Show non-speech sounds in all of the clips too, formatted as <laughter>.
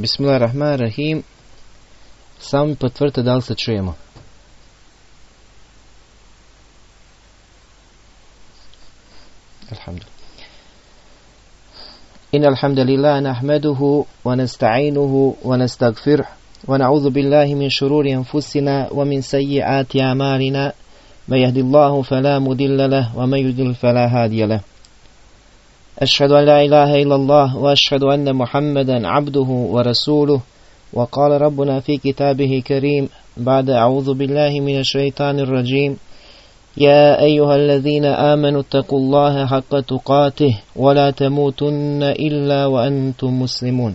Bismillahirrahmanirrahim. Samo mi potvrdite da li se čujemo. Alhamdulillah. إن الحمد لله نحمده ونستعينه ونستغفره ونعوذ بالله من شرور أنفسنا ومن سيئات أعمالنا من يهد الله فلا مضل له ومن يضلل فلا هادي له أشهد أن لا إله إلا الله وأشهد أن محمدا عبده ورسوله. وقال ربنا في كتابه كريم بعد أعوذ بالله من الشيطان الرجيم. يا أيها الذين آمنوا اتقوا الله حق تقاته ولا تموتن إلا وأنتم مسلمون.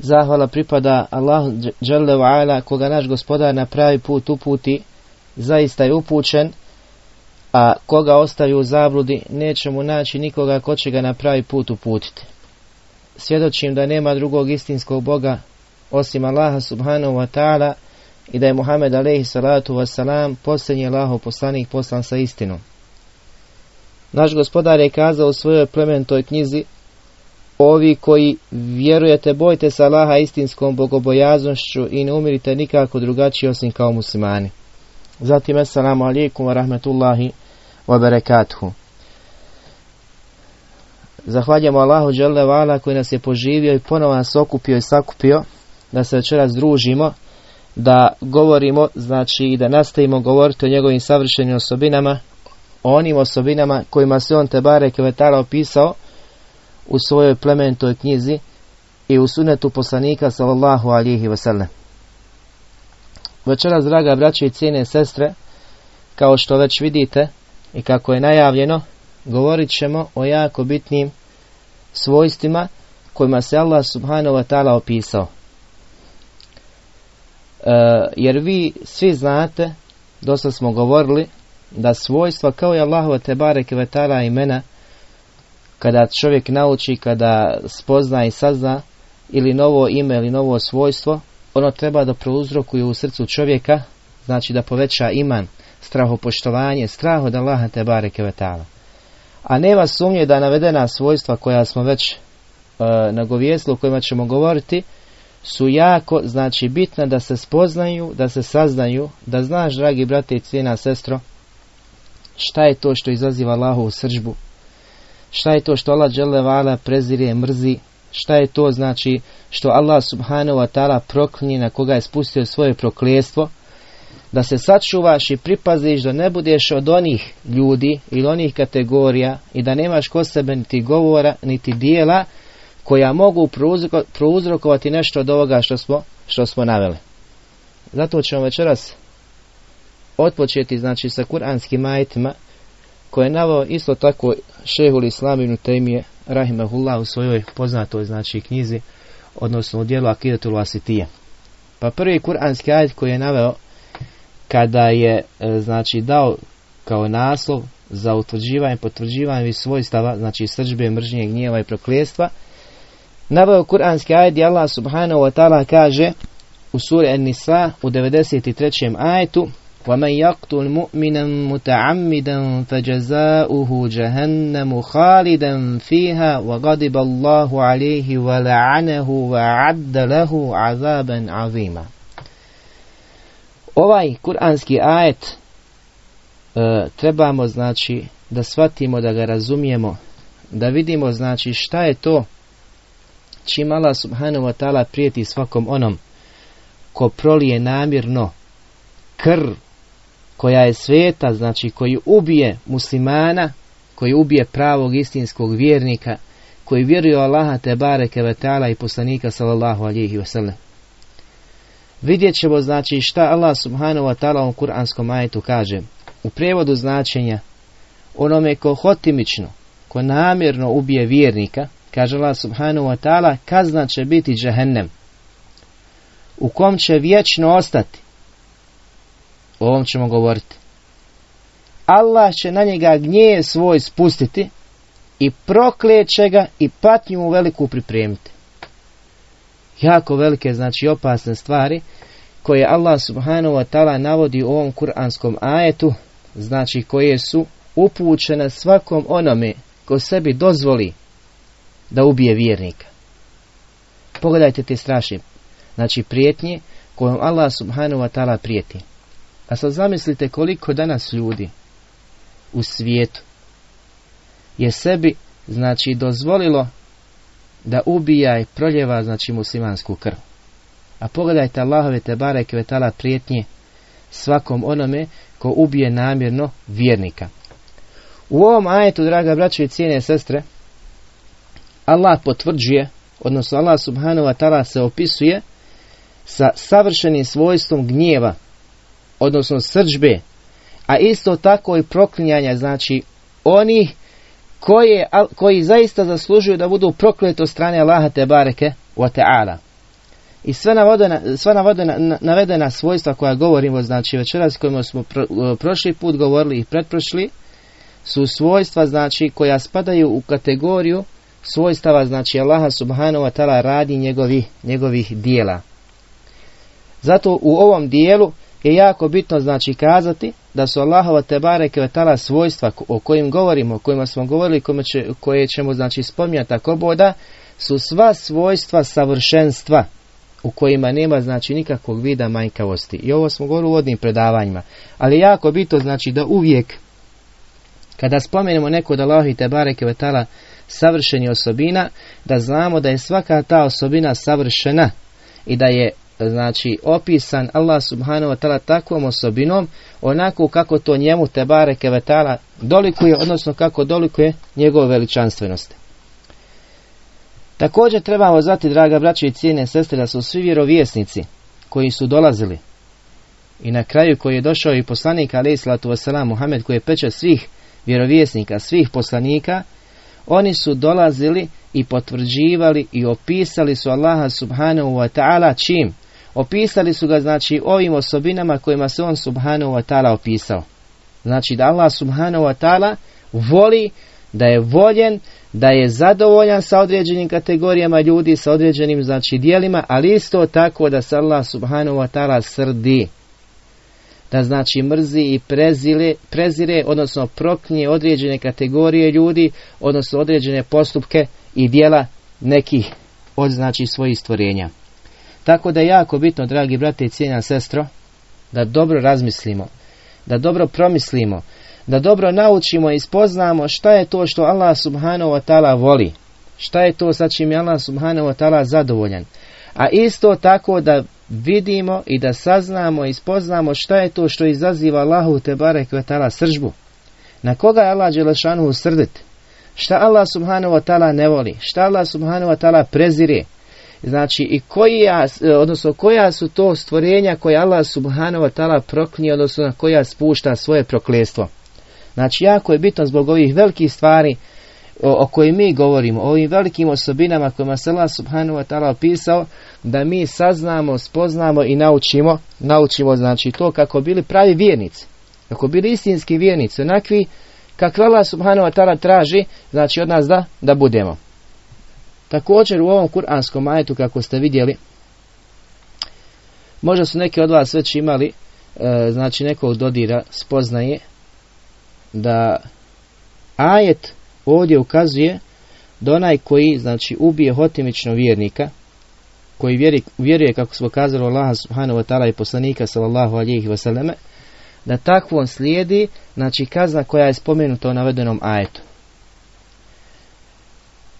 Zahvala pripada Allahu Đalla ala koga naš gospodar na pravi put uputi, zaista je upućen, a koga ostavi u zabludi, neće mu naći nikoga ko će ga na pravi put uputiti. Svjedočim da nema drugog istinskog Boga osim Allaha subhanahu wa ta'ala i da je Muhammed alaihi salatu wasalam posljednji Allahov poslanik poslan sa istinom. Naš gospodar je kazao u svojoj plementoj knjizi Ovi koji vjerujete, bojte se Allaha istinskom bogobojaznošću i ne umirite nikako drugačije osim kao muslimani. Zatim, assalamu alaikum wa rahmetullahi wa barakatuhu. Zahvaljujemo Allahu Đelle Vala koji nas je poživio i ponovo nas okupio i sakupio da se večeras družimo, da govorimo, znači i da nastavimo govoriti o njegovim savršenim osobinama, o onim osobinama kojima se on Tebare Kvetala opisao u svojoj plementoj knjizi i u sunetu poslanika sallallahu alihi wasallam. Večeras, draga braće i cijene sestre, kao što već vidite i kako je najavljeno, govorit ćemo o jako bitnim svojstvima kojima se Allah subhanahu wa ta'ala opisao. E, jer vi svi znate, dosta smo govorili, da svojstva kao i Allahova tebare kvetala imena, kada čovjek nauči, kada spozna i sazna ili novo ime ili novo svojstvo, ono treba da prouzrokuje u srcu čovjeka, znači da poveća iman, strahopoštovanje, strah od Allaha te bareke vetala. A nema sumnje da navedena svojstva koja smo već e, nagovijestili, o kojima ćemo govoriti, su jako, znači bitna da se spoznaju, da se saznaju, da znaš, dragi brate i cijena sestro, šta je to što izaziva Allahu u sržbu, šta je to što Allah vala prezire, mrzi, šta je to znači što Allah subhanahu wa ta'ala proklinje na koga je spustio svoje prokljestvo, da se sačuvaš i pripaziš da ne budeš od onih ljudi ili onih kategorija i da nemaš kod sebe niti govora niti dijela koja mogu prouzrokovati nešto od ovoga što smo, što smo naveli. Zato ćemo večeras otpočeti znači sa kuranskim majitima koje je navao isto tako šehul islaminu temije rahimahullah u svojoj poznatoj znači knjizi odnosno u dijelu Akidatul Asitije. Pa prvi kuranski ajet koji je naveo kada je e, znači dao kao naslov za utvrđivanje, potvrđivanje svojstava, znači srđbe, mržnje, gnjeva i prokljestva, naveo kuranski ajet i Allah subhanahu wa ta'ala kaže u suri An-Nisa u 93. ajetu ومن يقتل مؤمنا متعمدا فجزاؤه جهنم خالدا فيها وغضب الله عليه ولعنه وعد له عذابا عظيما Ovaj kuranski ajet e, trebamo znači da shvatimo, da ga razumijemo, da vidimo znači šta je to čim Allah subhanahu wa ta'ala prijeti svakom onom ko prolije namjerno krv koja je sveta, znači koji ubije muslimana, koji ubije pravog istinskog vjernika, koji vjeruje Allaha te bareke i poslanika sallallahu alihi wasallam. Vidjet ćemo znači šta Allah subhanahu wa ta'ala u kuranskom ajetu kaže. U prijevodu značenja onome ko hotimično, ko namjerno ubije vjernika, kaže Allah subhanahu wa ta'ala, kazna će biti džahennem, u kom će vječno ostati. O ovom ćemo govoriti. Allah će na njega gnjeje svoj spustiti i prokleće ga i patnju mu veliku pripremiti. Jako velike, znači opasne stvari koje Allah subhanahu wa ta'ala navodi u ovom kuranskom ajetu, znači koje su upućene svakom onome ko sebi dozvoli da ubije vjernika. Pogledajte te strašne, znači prijetnje kojom Allah subhanahu wa ta'ala prijeti. A sad zamislite koliko danas ljudi u svijetu je sebi znači dozvolilo da ubija i proljeva znači muslimansku krv. A pogledajte Allahove te bareke vetala prijetnje svakom onome ko ubije namjerno vjernika. U ovom ajetu, draga braće i cijene sestre, Allah potvrđuje, odnosno Allah subhanahu wa ta'ala se opisuje sa savršenim svojstvom gnjeva, odnosno srđbe, a isto tako i proklinjanja, znači oni koje, koji zaista zaslužuju da budu prokleti od strane Allaha te bareke wa ta'ala. I sve navodena, sva navodena, navedena svojstva koja govorimo, znači večeras kojima smo prošli put govorili i pretprošli, su svojstva znači koja spadaju u kategoriju svojstava znači Allaha subhanahu wa ta'ala radi njegovih, njegovih dijela. Zato u ovom dijelu je jako bitno znači kazati da su Allahova tebare ta'ala svojstva o kojim govorimo, o kojima smo govorili, će, koje ćemo znači spominjati ako boda, su sva svojstva savršenstva u kojima nema znači nikakvog vida manjkavosti. I ovo smo govorili u vodnim predavanjima. Ali jako bitno znači da uvijek kada spomenemo neko da Allah i Tebare Kevetala savršeni osobina, da znamo da je svaka ta osobina savršena i da je znači opisan Allah subhanahu wa ta'ala takvom osobinom onako kako to njemu Tebare Kevetala dolikuje, odnosno kako dolikuje njegove veličanstvenosti. Također trebamo znati, draga braće i cijene sestre, da su svi vjerovjesnici koji su dolazili i na kraju koji je došao i poslanik alaih salatu wasalam Muhammed koji je peče svih vjerovjesnika, svih poslanika, oni su dolazili i potvrđivali i opisali su Allaha subhanahu wa ta'ala čim? Opisali su ga znači ovim osobinama kojima se on subhanahu wa ta'ala opisao. Znači da Allah subhanahu wa ta'ala voli, da je voljen, da je zadovoljan sa određenim kategorijama ljudi, sa određenim znači dijelima, ali isto tako da se Allah subhanahu wa ta'ala srdi da znači mrzi i prezile, prezire, odnosno proknje određene kategorije ljudi, odnosno određene postupke i dijela nekih od znači svojih stvorenja. Tako da je jako bitno, dragi brate i cijena sestro, da dobro razmislimo, da dobro promislimo, da dobro naučimo i spoznamo šta je to što Allah subhanahu wa ta'ala voli, šta je to sa čim je Allah subhanahu wa ta'ala zadovoljan. A isto tako da vidimo i da saznamo i spoznamo šta je to što izaziva Allahu te barek ta'ala sržbu. Na koga je Allah Đelešanu srdit? Šta Allah subhanahu wa ta'ala ne voli? Šta Allah subhanahu wa ta'ala prezire? Znači i koja, odnosno koja su to stvorenja koje Allah subhanahu wa ta'ala proknije, odnosno na koja spušta svoje proklestvo. Znači jako je bitno zbog ovih velikih stvari o, o kojim mi govorimo, o ovim velikim osobinama kojima se Allah subhanahu wa ta'ala opisao, da mi saznamo, spoznamo i naučimo, naučimo znači to kako bili pravi vjernici, kako bili istinski vjernici, onakvi kakve Allah subhanahu wa ta'ala traži, znači od nas da, da budemo. Također u ovom kuranskom ajetu kako ste vidjeli, možda su neki od vas već imali, e, znači nekog dodira, spoznaje, da ajet ovdje ukazuje da onaj koji znači ubije hotimično vjernika koji vjeri, vjeruje kako smo kazali Allah subhanahu wa ta'ala i poslanika sallallahu alihi wasallam da takvom slijedi znači kazna koja je spomenuta u navedenom ajetu.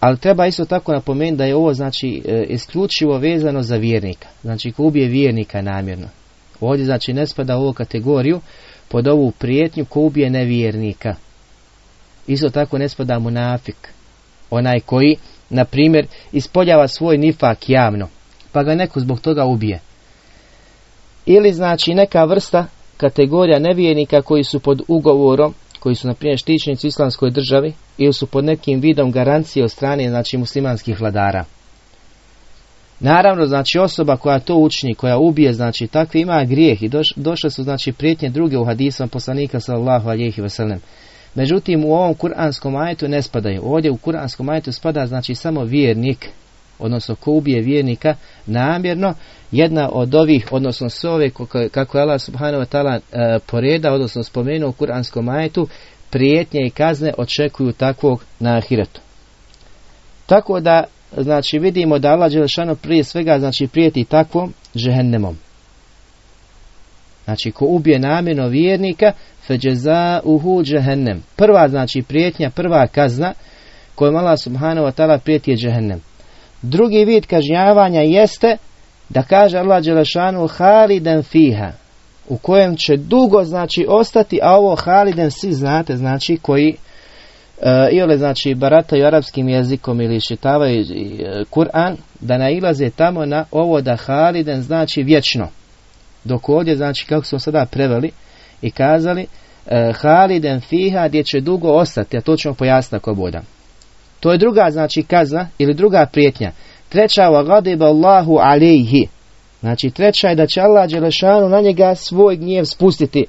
Ali treba isto tako napomenuti da je ovo znači e, isključivo vezano za vjernika. Znači ko ubije vjernika namjerno. Ovdje znači ne spada u ovu kategoriju pod ovu prijetnju ko ubije nevjernika. Isto tako ne spada munafik. Onaj koji, na primjer, ispoljava svoj nifak javno, pa ga neko zbog toga ubije. Ili znači neka vrsta kategorija nevijenika koji su pod ugovorom, koji su na primjer štićnici u islamskoj državi ili su pod nekim vidom garancije od strane znači muslimanskih vladara. Naravno, znači osoba koja to učini, koja ubije, znači takvi ima grijeh i došle su znači prijetnje druge u hadisom poslanika sallallahu alihi wasallam. Međutim, u ovom kuranskom ajetu ne spadaju. Ovdje u kuranskom ajetu spada znači samo vjernik, odnosno ko ubije vjernika namjerno, jedna od ovih, odnosno s ove, kako je Allah subhanahu wa ta'ala e, poreda, odnosno spomenuo u kuranskom ajetu, prijetnje i kazne očekuju takvog na ahiretu. Tako da, znači, vidimo da Allah Đelešanu prije svega, znači, prijeti takvom žehennemom. Znači, ko ubije namjerno vjernika, feđeza uhu džehennem. Prva, znači, prijetnja, prva kazna kojom Allah subhanahu wa ta'ala prijeti je džehennem. Drugi vid kažnjavanja jeste da kaže Allah Đelešanu haliden fiha, u kojem će dugo, znači, ostati, a ovo haliden svi znate, znači, koji e, iole znači barataju arapskim jezikom ili šitavaju e, Kur'an, da nailaze tamo na ovo da haliden znači vječno. Dok ovdje, znači kako smo sada preveli i kazali, e, haliden fiha gdje će dugo ostati, a to ćemo pojasniti ako boda. To je druga, znači, kazna ili druga prijetnja. Treća, wa gadiba Allahu alejhi. Znači, treća je da će Allah Đelešanu na njega svoj gnjev spustiti.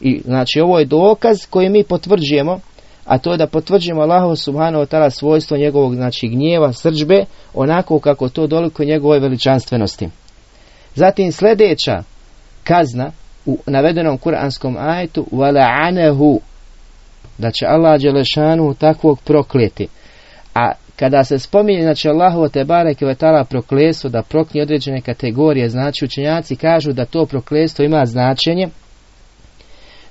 I, znači, ovo je dokaz koji mi potvrđujemo a to je da potvrđujemo Allahu subhanahu wa ta'ala svojstvo njegovog znači gnjeva, srđbe, onako kako to doliko njegove veličanstvenosti. Zatim sljedeća kazna u navedenom kuranskom ajetu وَلَعَنَهُ da će Allah Đelešanu takvog prokleti. kada se spominje znači Allahovo te barek i vetala proklestvo da prokni određene kategorije znači učenjaci kažu da to proklestvo ima značenje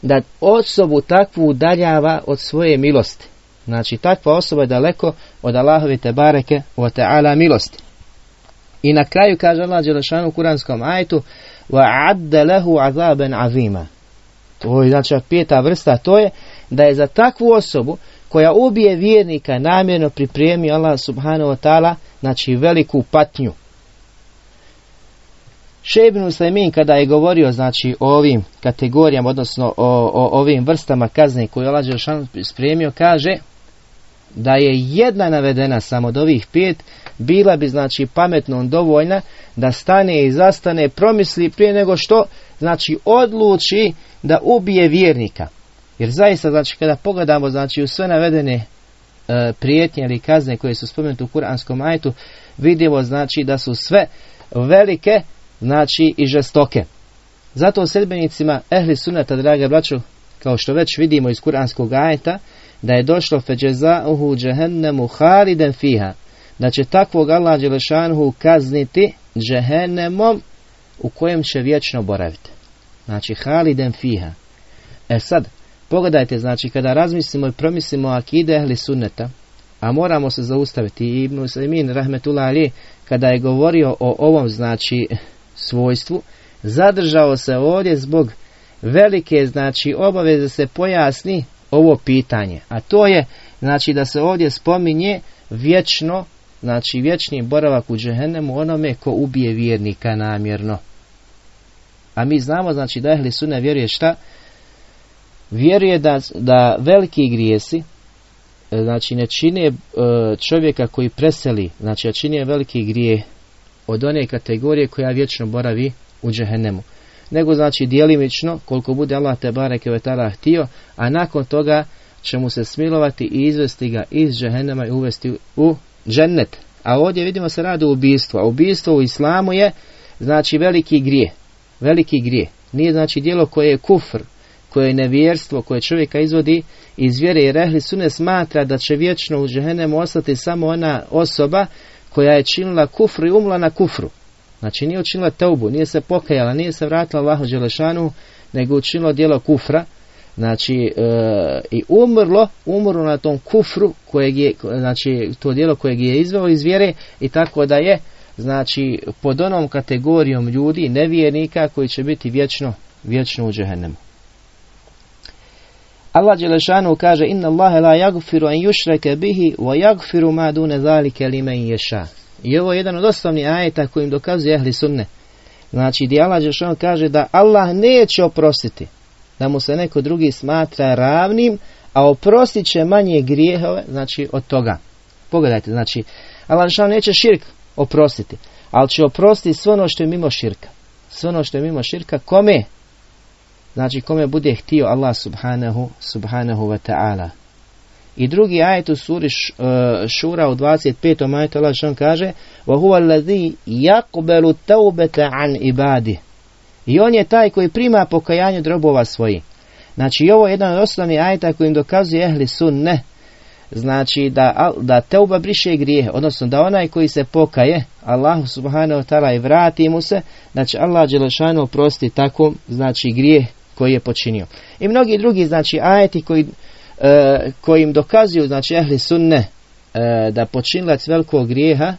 da osobu takvu udaljava od svoje milosti. Znači takva osoba je daleko od Allahove te bareke o teala milosti. I na kraju kaže Allah Đelešanu u kuranskom ajtu wa adda lehu azaben azima. To je znači peta vrsta to je da je za takvu osobu koja ubije vjernika namjerno pripremi Allah subhanahu wa ta'ala znači veliku patnju. Šebnu Uslemin kada je govorio znači o ovim kategorijama, odnosno o, o ovim vrstama kazne koje je Allah spremio, kaže da je jedna navedena samo od ovih pet, bila bi znači pametno dovoljna da stane i zastane, promisli prije nego što znači odluči da ubije vjernika. Jer zaista znači kada pogledamo znači u sve navedene e, prijetnje ili kazne koje su spomenute u kuranskom ajtu, vidimo znači da su sve velike znači i žestoke. Zato sedbenicima ehli sunata, drage braćo, kao što već vidimo iz kuranskog ajeta, da je došlo feđezauhu džehennemu haliden fiha, da će takvog Allah Đelešanhu kazniti džehennemom u kojem će vječno boraviti. Znači haliden fiha. E sad, pogledajte, znači kada razmislimo i promislimo akide ehli sunneta, a moramo se zaustaviti i Ibn rahmetullah ali, kada je govorio o ovom, znači, svojstvu, zadržao se ovdje zbog velike, znači, obaveze se pojasni ovo pitanje. A to je, znači, da se ovdje spominje vječno, znači, vječni boravak u džehennemu onome ko ubije vjernika namjerno. A mi znamo, znači, da ehli sune vjeruje šta? Vjeruje da, da veliki grijesi, znači ne čine e, čovjeka koji preseli, znači a čini veliki grije od one kategorije koja vječno boravi u džehennemu. Nego znači dijelimično koliko bude Allah te bareke vetala htio, a nakon toga će mu se smilovati i izvesti ga iz džehennema i uvesti u džennet. A ovdje vidimo se radi u ubijstvo. A ubijstvo u islamu je znači veliki grije. Veliki grije. Nije znači dijelo koje je kufr, koje je nevjerstvo, koje čovjeka izvodi iz vjere i rehli sune smatra da će vječno u džehennemu ostati samo ona osoba koja je činila kufru i umla na kufru. Znači nije učinila teubu, nije se pokajala, nije se vratila Allahu Đelešanu, nego učinila djelo kufra. Znači e, i umrlo, umrlo na tom kufru kojeg je, znači to djelo kojeg je izveo iz vjere i tako da je znači pod onom kategorijom ljudi, nevjernika koji će biti vječno, vječno u džehennemu. Allah Đelešanu kaže Inna Allahe la jagfiru an yushrake bihi wa jagfiru ma dune zalike li men ješa. I ovo je jedan od osnovnih ajeta kojim dokazuje ehli sunne. Znači gdje Allah Đelešanu kaže da Allah neće oprostiti. Da mu se neko drugi smatra ravnim, a oprostit će manje grijehove, znači od toga. Pogledajte, znači Allah Đelešanu neće širk oprostiti, ali će oprostiti sve ono što je mimo širka. Sve ono što je mimo širka, kome? Znači kome bude htio Allah subhanahu, subhanahu wa ta'ala. I drugi ajet u suri uh, Šura u 25. ajetu Allah što kaže وَهُوَ الَّذِي يَقْبَلُ تَوْبَةَ عَنْ ibadi. I on je taj koji prima pokajanje drobova svoji. Znači i ovo je jedan od osnovnih ajeta kojim dokazuje ehli sunne znači da, da teuba briše grijehe, odnosno da onaj koji se pokaje, Allahu subhanahu wa ta'ala i vrati mu se, znači Allah Đelešanu oprosti tako, znači grijeh koji je počinio. I mnogi drugi, znači ajeti koji, e, kojim dokazuju, znači ehli sunne, e, da počinilac velikog grijeha,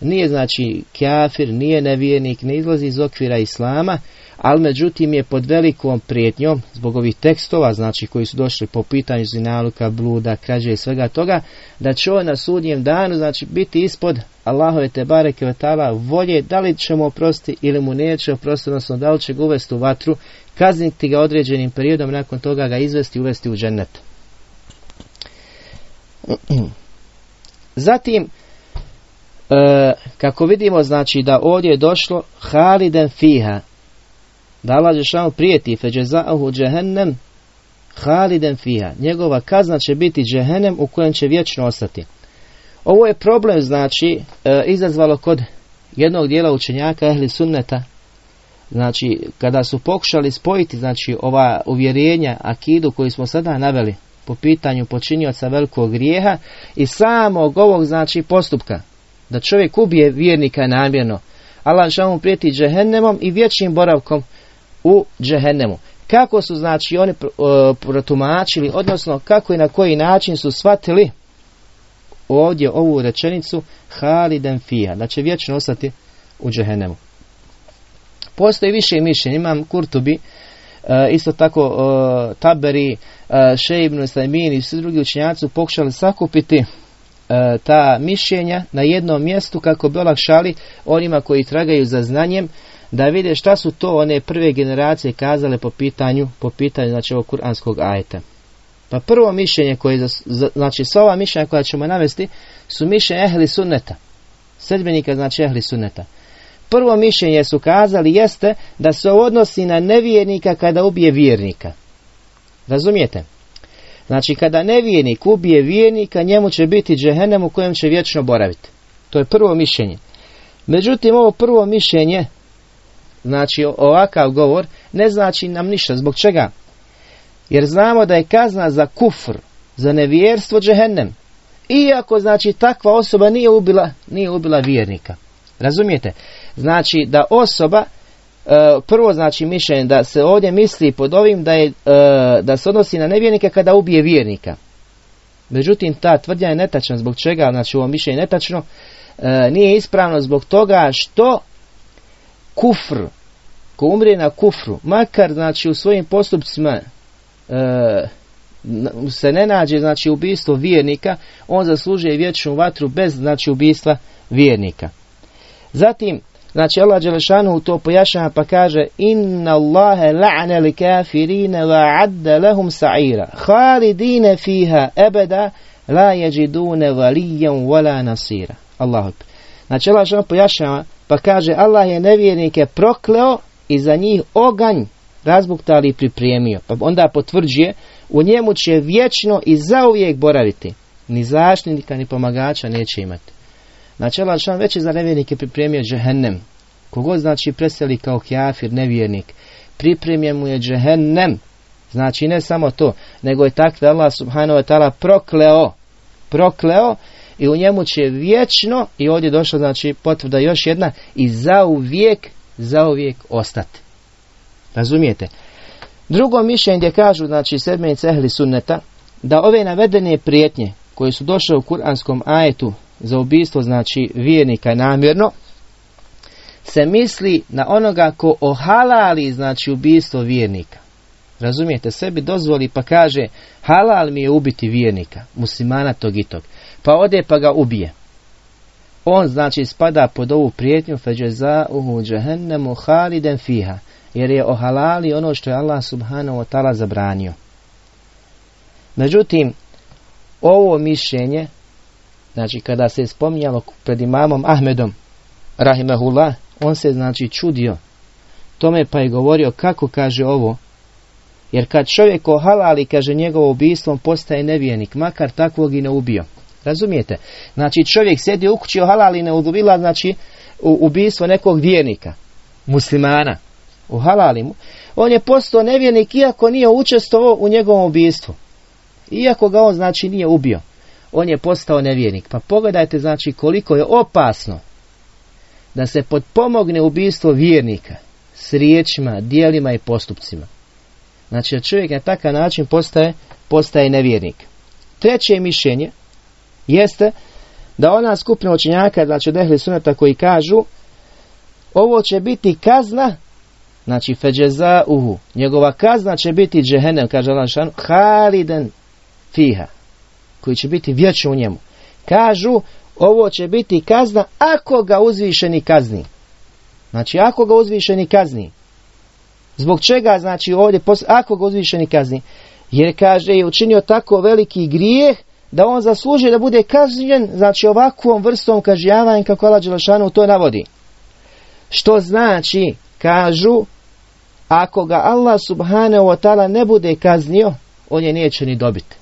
nije znači kafir, nije nevjernik, ne izlazi iz okvira islama, ali međutim je pod velikom prijetnjom zbog ovih tekstova, znači koji su došli po pitanju zinaluka, bluda, krađe i svega toga, da će on na sudnjem danu znači biti ispod Allahove te bareke vetala volje da li ćemo oprostiti ili mu neće oprostiti, odnosno da li će ga uvesti u vatru, kazniti ga određenim periodom, nakon toga ga izvesti uvesti u džennet. <clears throat> Zatim, e, kako vidimo, znači da ovdje je došlo Haliden fiha, da Allah Žešanu prijeti feđeza'ahu džehennem haliden fiha. Njegova kazna će biti džehennem u kojem će vječno ostati. Ovo je problem, znači, e, izazvalo kod jednog dijela učenjaka ehli sunneta, znači, kada su pokušali spojiti, znači, ova uvjerenja, akidu koju smo sada naveli po pitanju počinioca velikog grijeha i samog ovog, znači, postupka, da čovjek ubije vjernika namjerno, Allah mu prijeti džehennemom i vječnim boravkom u džehennemu. Kako su znači oni e, protumačili, odnosno kako i na koji način su shvatili ovdje ovu rečenicu Haliden fija, da će vječno ostati u džehennemu. Postoji više mišljenja, imam Kurtubi, e, isto tako e, Taberi, Šeibnu, Sajmin i svi drugi učenjaci pokušali sakupiti ta mišljenja na jednom mjestu kako bi olakšali onima koji tragaju za znanjem da vide šta su to one prve generacije kazale po pitanju, po pitanju znači ovog kuranskog ajeta. Pa prvo mišljenje koje, znači sva ova mišljenja koja ćemo navesti su mišljenja ehli sunneta. Sedbenika znači ehli sunneta. Prvo mišljenje su kazali jeste da se odnosi na nevjernika kada ubije vjernika. Razumijete? Znači kada nevjernik ubije vjernika njemu će biti džehennem u kojem će vječno boraviti. To je prvo mišljenje. Međutim ovo prvo mišljenje znači ovakav govor, ne znači nam ništa. Zbog čega? Jer znamo da je kazna za kufr, za nevjerstvo džehennem. Iako znači takva osoba nije ubila, nije ubila vjernika. Razumijete? Znači da osoba e, prvo znači mišljenje da se ovdje misli pod ovim da, je, e, da se odnosi na nevjernika kada ubije vjernika. Međutim, ta tvrdnja je netačna. Zbog čega? Znači, ovo mišljenje je netačno. E, nije ispravno zbog toga što kufr, ko umre na kufru, makar znači u svojim postupcima e, se ne nađe znači ubistvo vjernika, on zaslužuje vječnu vatru bez znači ubistva vjernika. Zatim, znači Allah Đelešanu to pojašnjava pa kaže Inna Allahe la'ne li kafirine wa adda lahum sa'ira halidine fiha ebeda la jeđidune valijan wala nasira. Allahu Znači Allah Đelešanu pojašnjava pa kaže Allah je nevjernike prokleo i za njih oganj razbuktali i pripremio. Pa onda potvrđuje u njemu će vječno i zauvijek boraviti. Ni zaštitnika ni pomagača neće imati. Znači Allah već je za nevjernike pripremio džehennem. Kogod znači preseli kao kjafir, nevjernik, pripremljen mu je džehennem. Znači ne samo to, nego je takve Allah subhanahu wa ta'ala prokleo, prokleo i u njemu će vječno, i ovdje došla znači potvrda još jedna, i zauvijek, zauvijek ostati. Razumijete? Drugo mišljenje gdje kažu, znači sedmenice ehli sunneta, da ove navedene prijetnje koje su došle u kuranskom ajetu za ubijstvo, znači vjernika namjerno, se misli na onoga ko ohalali, znači ubijstvo vjernika. Razumijete, sebi dozvoli pa kaže halal mi je ubiti vjernika, muslimana tog i tog pa ode pa ga ubije. On znači spada pod ovu prijetnju feđeza uhu džehennemu haliden fiha, jer je ohalali ono što je Allah subhanahu wa ta'ala zabranio. Međutim, ovo mišljenje, znači kada se je spominjalo pred imamom Ahmedom, rahimahullah, on se znači čudio tome pa je govorio kako kaže ovo, jer kad čovjek ohalali, kaže njegovo ubijstvom postaje nevijenik, makar takvog i ne ubio. Razumijete? Znači čovjek sjedi u kući halal i ne udubila, znači ubijstvo nekog vjernika, muslimana, u halalimu. On je postao nevjernik iako nije učestvovao u njegovom ubijstvu. Iako ga on znači nije ubio. on je postao nevjernik. Pa pogledajte znači koliko je opasno da se potpomogne ubijstvo vjernika s riječima, dijelima i postupcima. Znači da čovjek na takav način postaje, postaje nevjernik. Treće mišljenje jeste da ona skupina učenjaka, znači od ehli sunata koji kažu ovo će biti kazna znači feđeza uhu njegova kazna će biti džehenem kaže Allah haliden fiha koji će biti vječno u njemu. Kažu ovo će biti kazna ako ga uzvišeni kazni. Znači ako ga uzvišeni kazni. Zbog čega znači ovdje ako ga uzvišeni kazni? Jer kaže je učinio tako veliki grijeh da on zaslužuje da bude kažnjen, znači ovakvom vrstom kažnjavanja kako Allah Đelešanu to navodi. Što znači, kažu, ako ga Allah subhanahu wa ta'ala ne bude kaznio, on je neće ni dobiti.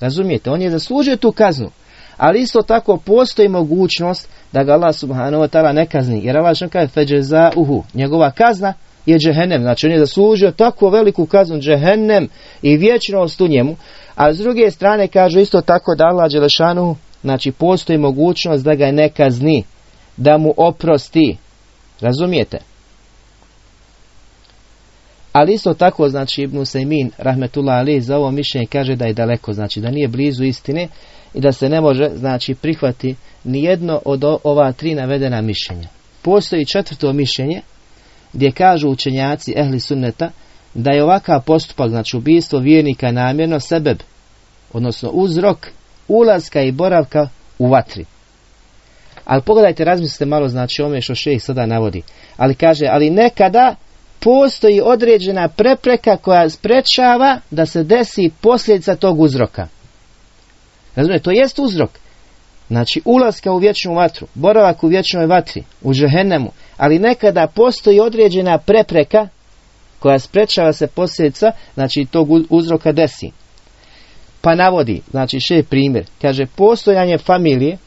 Razumijete? On je zaslužio tu kaznu. Ali isto tako postoji mogućnost da ga Allah subhanahu wa ta'ala ne kazni. Jer Allah kaže feđe za uhu. Njegova kazna je džehennem. Znači on je zaslužio tako veliku kaznu džehennem i vječnost u njemu. A s druge strane kažu isto tako da Allah Đelešanu, znači postoji mogućnost da ga ne kazni, da mu oprosti. Razumijete? Ali isto tako, znači Ibn Sejmin, rahmetullah ali, za ovo mišljenje kaže da je daleko, znači da nije blizu istine i da se ne može, znači, prihvati ni jedno od ova tri navedena mišljenja. Postoji četvrto mišljenje, gdje kažu učenjaci ehli sunneta, da je ovakav postupak, znači ubijstvo vjernika namjerno sebeb, odnosno uzrok ulaska i boravka u vatri. Ali pogledajte, razmislite malo, znači ome što šejh sada navodi. Ali kaže, ali nekada postoji određena prepreka koja sprečava da se desi posljedica tog uzroka. Razumijete, to jest uzrok. Znači, ulaska u vječnu vatru, boravak u vječnoj vatri, u žehennemu, ali nekada postoji određena prepreka koja sprečava se posljedica, znači tog uzroka desi. Pa navodi, znači še primjer, kaže postojanje familije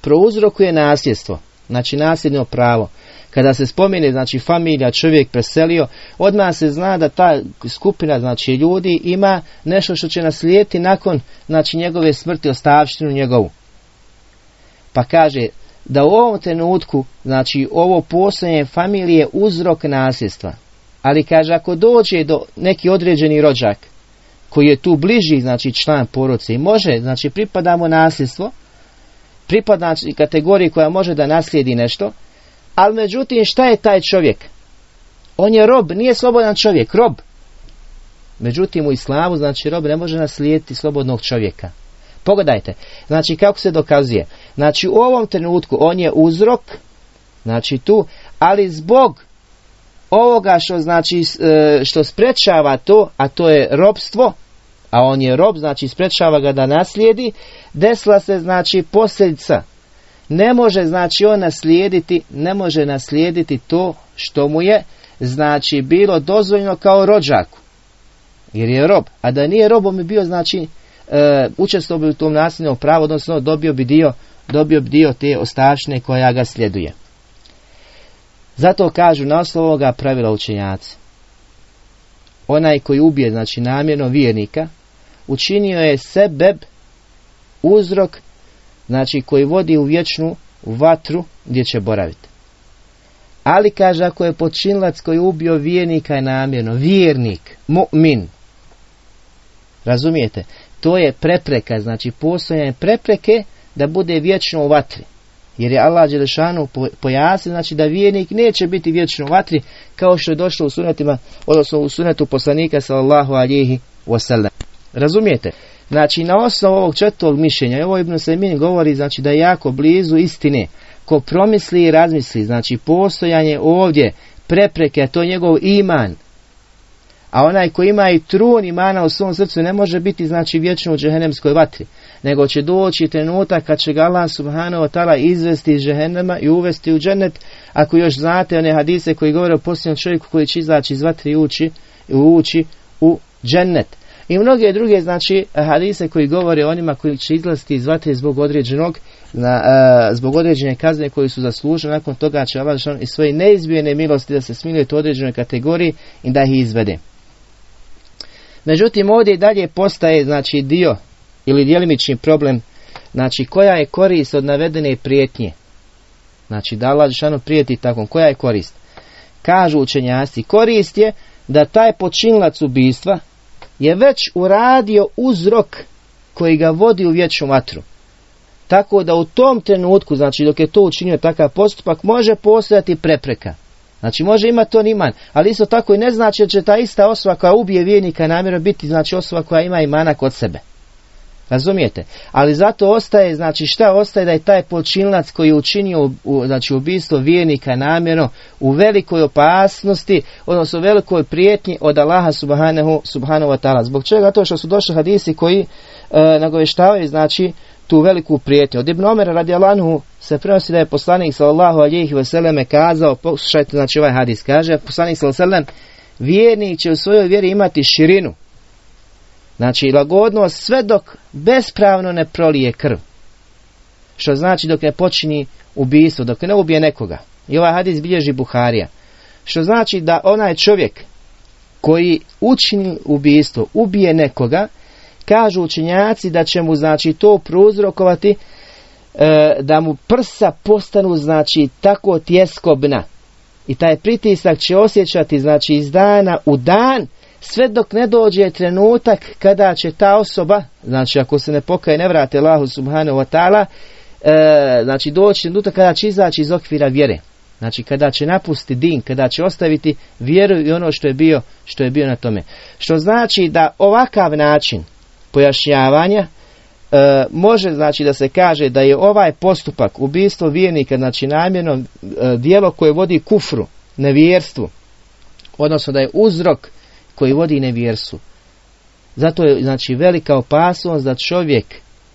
prouzrokuje nasljedstvo, znači nasljedno pravo. Kada se spomene, znači familija, čovjek preselio, odmah se zna da ta skupina, znači ljudi ima nešto što će naslijediti nakon, znači njegove smrti, ostavštinu njegovu. Pa kaže, da u ovom trenutku, znači ovo postojanje familije uzrok nasljedstva. Ali kaže, ako dođe do neki određeni rođak, koji je tu bliži, znači član porodice i može, znači pripadamo nasljedstvo, pripada kategoriji koja može da naslijedi nešto, ali međutim šta je taj čovjek? On je rob, nije slobodan čovjek, rob. Međutim u islamu znači rob ne može naslijediti slobodnog čovjeka. Pogledajte, znači kako se dokazuje. Znači u ovom trenutku on je uzrok, znači tu, ali zbog ovoga što znači e, što sprečava to, a to je robstvo, a on je rob, znači sprečava ga da naslijedi, desila se znači posljedica. Ne može znači on naslijediti, ne može naslijediti to što mu je znači bilo dozvoljeno kao rođaku. Jer je rob, a da nije robom bi bio znači e, učestvovao bi u tom nasljednom pravu, odnosno dobio bi dio, dobio bi dio te ostačne koja ga sljeduje. Zato kažu na osnovu ovoga pravila učenjaci. Onaj koji ubije, znači namjerno vjernika, učinio je sebeb uzrok, znači koji vodi u vječnu vatru gdje će boraviti. Ali kaže ako je počinilac koji je ubio vjernika je namjerno, vjernik, mu'min. Razumijete? To je prepreka, znači postojanje prepreke da bude vječno u vatri. Jer je Allah Đelešanu pojasnio znači da vjernik neće biti vječno u vatri kao što je došlo u sunetima, odnosno u sunetu poslanika sallallahu alihi wasallam. Razumijete? Znači na osnovu ovog četvrtog mišljenja, ovo Ibn Semin govori znači da je jako blizu istine. Ko promisli i razmisli, znači postojanje ovdje prepreke, to je njegov iman. A onaj koji ima i trun imana u svom srcu ne može biti znači vječno u džehennemskoj vatri nego će doći trenutak kad će ga Allah subhanahu wa ta'ala izvesti iz žehennema i uvesti u džennet, ako još znate one hadise koji govore o posljednom čovjeku koji će izaći iz vatre i ući, ući u džennet. I mnoge druge, znači, hadise koji govore o onima koji će izlaziti iz vatre zbog određenog, na, zbog određene kazne koje su zaslužene, nakon toga će Allah iz svoje neizbijene milosti da se smiluje u određenoj kategoriji i da ih izvede. Međutim, ovdje dalje postaje, znači, dio ili djelimični problem, znači koja je korist od navedene prijetnje? Znači da Allah prijeti takvom, koja je korist? Kažu učenjaci, korist je da taj počinlac ubistva je već uradio uzrok koji ga vodi u vječnu vatru. Tako da u tom trenutku, znači dok je to učinio takav postupak, može postojati prepreka. Znači može imati on iman, ali isto tako i ne znači da će ta ista osoba koja ubije vijenika namjerno biti znači osoba koja ima imana kod sebe. Razumijete? Ali zato ostaje, znači šta ostaje da je taj počinlac koji je učinio u, znači ubijstvo vijenika namjerno u velikoj opasnosti, odnosno u velikoj prijetnji od Allaha subhanahu, subhanahu wa ta'ala. Zbog čega? To što su došli hadisi koji e, nagoveštavaju znači tu veliku prijetnju. Od Ibn Omer radi Allahu se prenosi da je poslanik sallallahu alihi vseleme kazao, poslušajte znači ovaj hadis, kaže poslanik sallallahu vjernik će u svojoj vjeri imati širinu. Znači lagodnost sve dok bespravno ne prolije krv. Što znači dok ne počini ubijstvo, dok ne ubije nekoga. I ovaj hadis bilježi Buharija. Što znači da onaj čovjek koji učini ubijstvo, ubije nekoga, kažu učenjaci da će mu znači to prouzrokovati e, da mu prsa postanu znači tako tjeskobna i taj pritisak će osjećati znači iz dana u dan sve dok ne dođe trenutak kada će ta osoba znači ako se ne pokaje ne vrate Allahu subhanahu wa ta'ala e, znači doći trenutak kada će izaći iz okvira vjere Znači kada će napustiti din, kada će ostaviti vjeru i ono što je bio, što je bio na tome. Što znači da ovakav način pojašnjavanja e, može znači da se kaže da je ovaj postupak ubistvo vjernika znači namjerno e, djelo koje vodi kufru, nevjerstvu, odnosno da je uzrok koji vodi nevjerstvu. Zato je znači velika opasnost da čovjek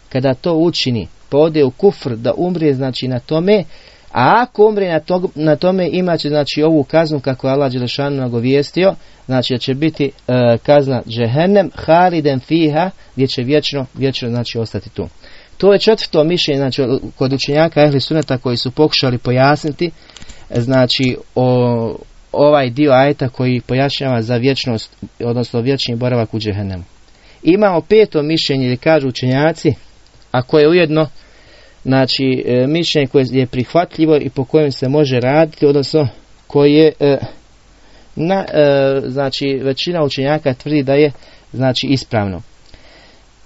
kada to učini, pa ode u kufr da umrije znači na tome, a ako umre na, to, na tome imat će znači ovu kaznu kako je Allah Đelešanu nagovijestio, znači da će biti e, kazna džehennem haliden fiha gdje će vječno, vječno znači ostati tu. To je četvrto mišljenje znači, kod učenjaka ehli suneta koji su pokušali pojasniti znači o ovaj dio ajeta koji pojašnjava za vječnost, odnosno vječni boravak u džehennemu. Imamo peto mišljenje gdje kažu učenjaci, a koje je ujedno znači e, mišljenje koje je prihvatljivo i po kojem se može raditi, odnosno koje e, na, e, znači većina učenjaka tvrdi da je znači ispravno.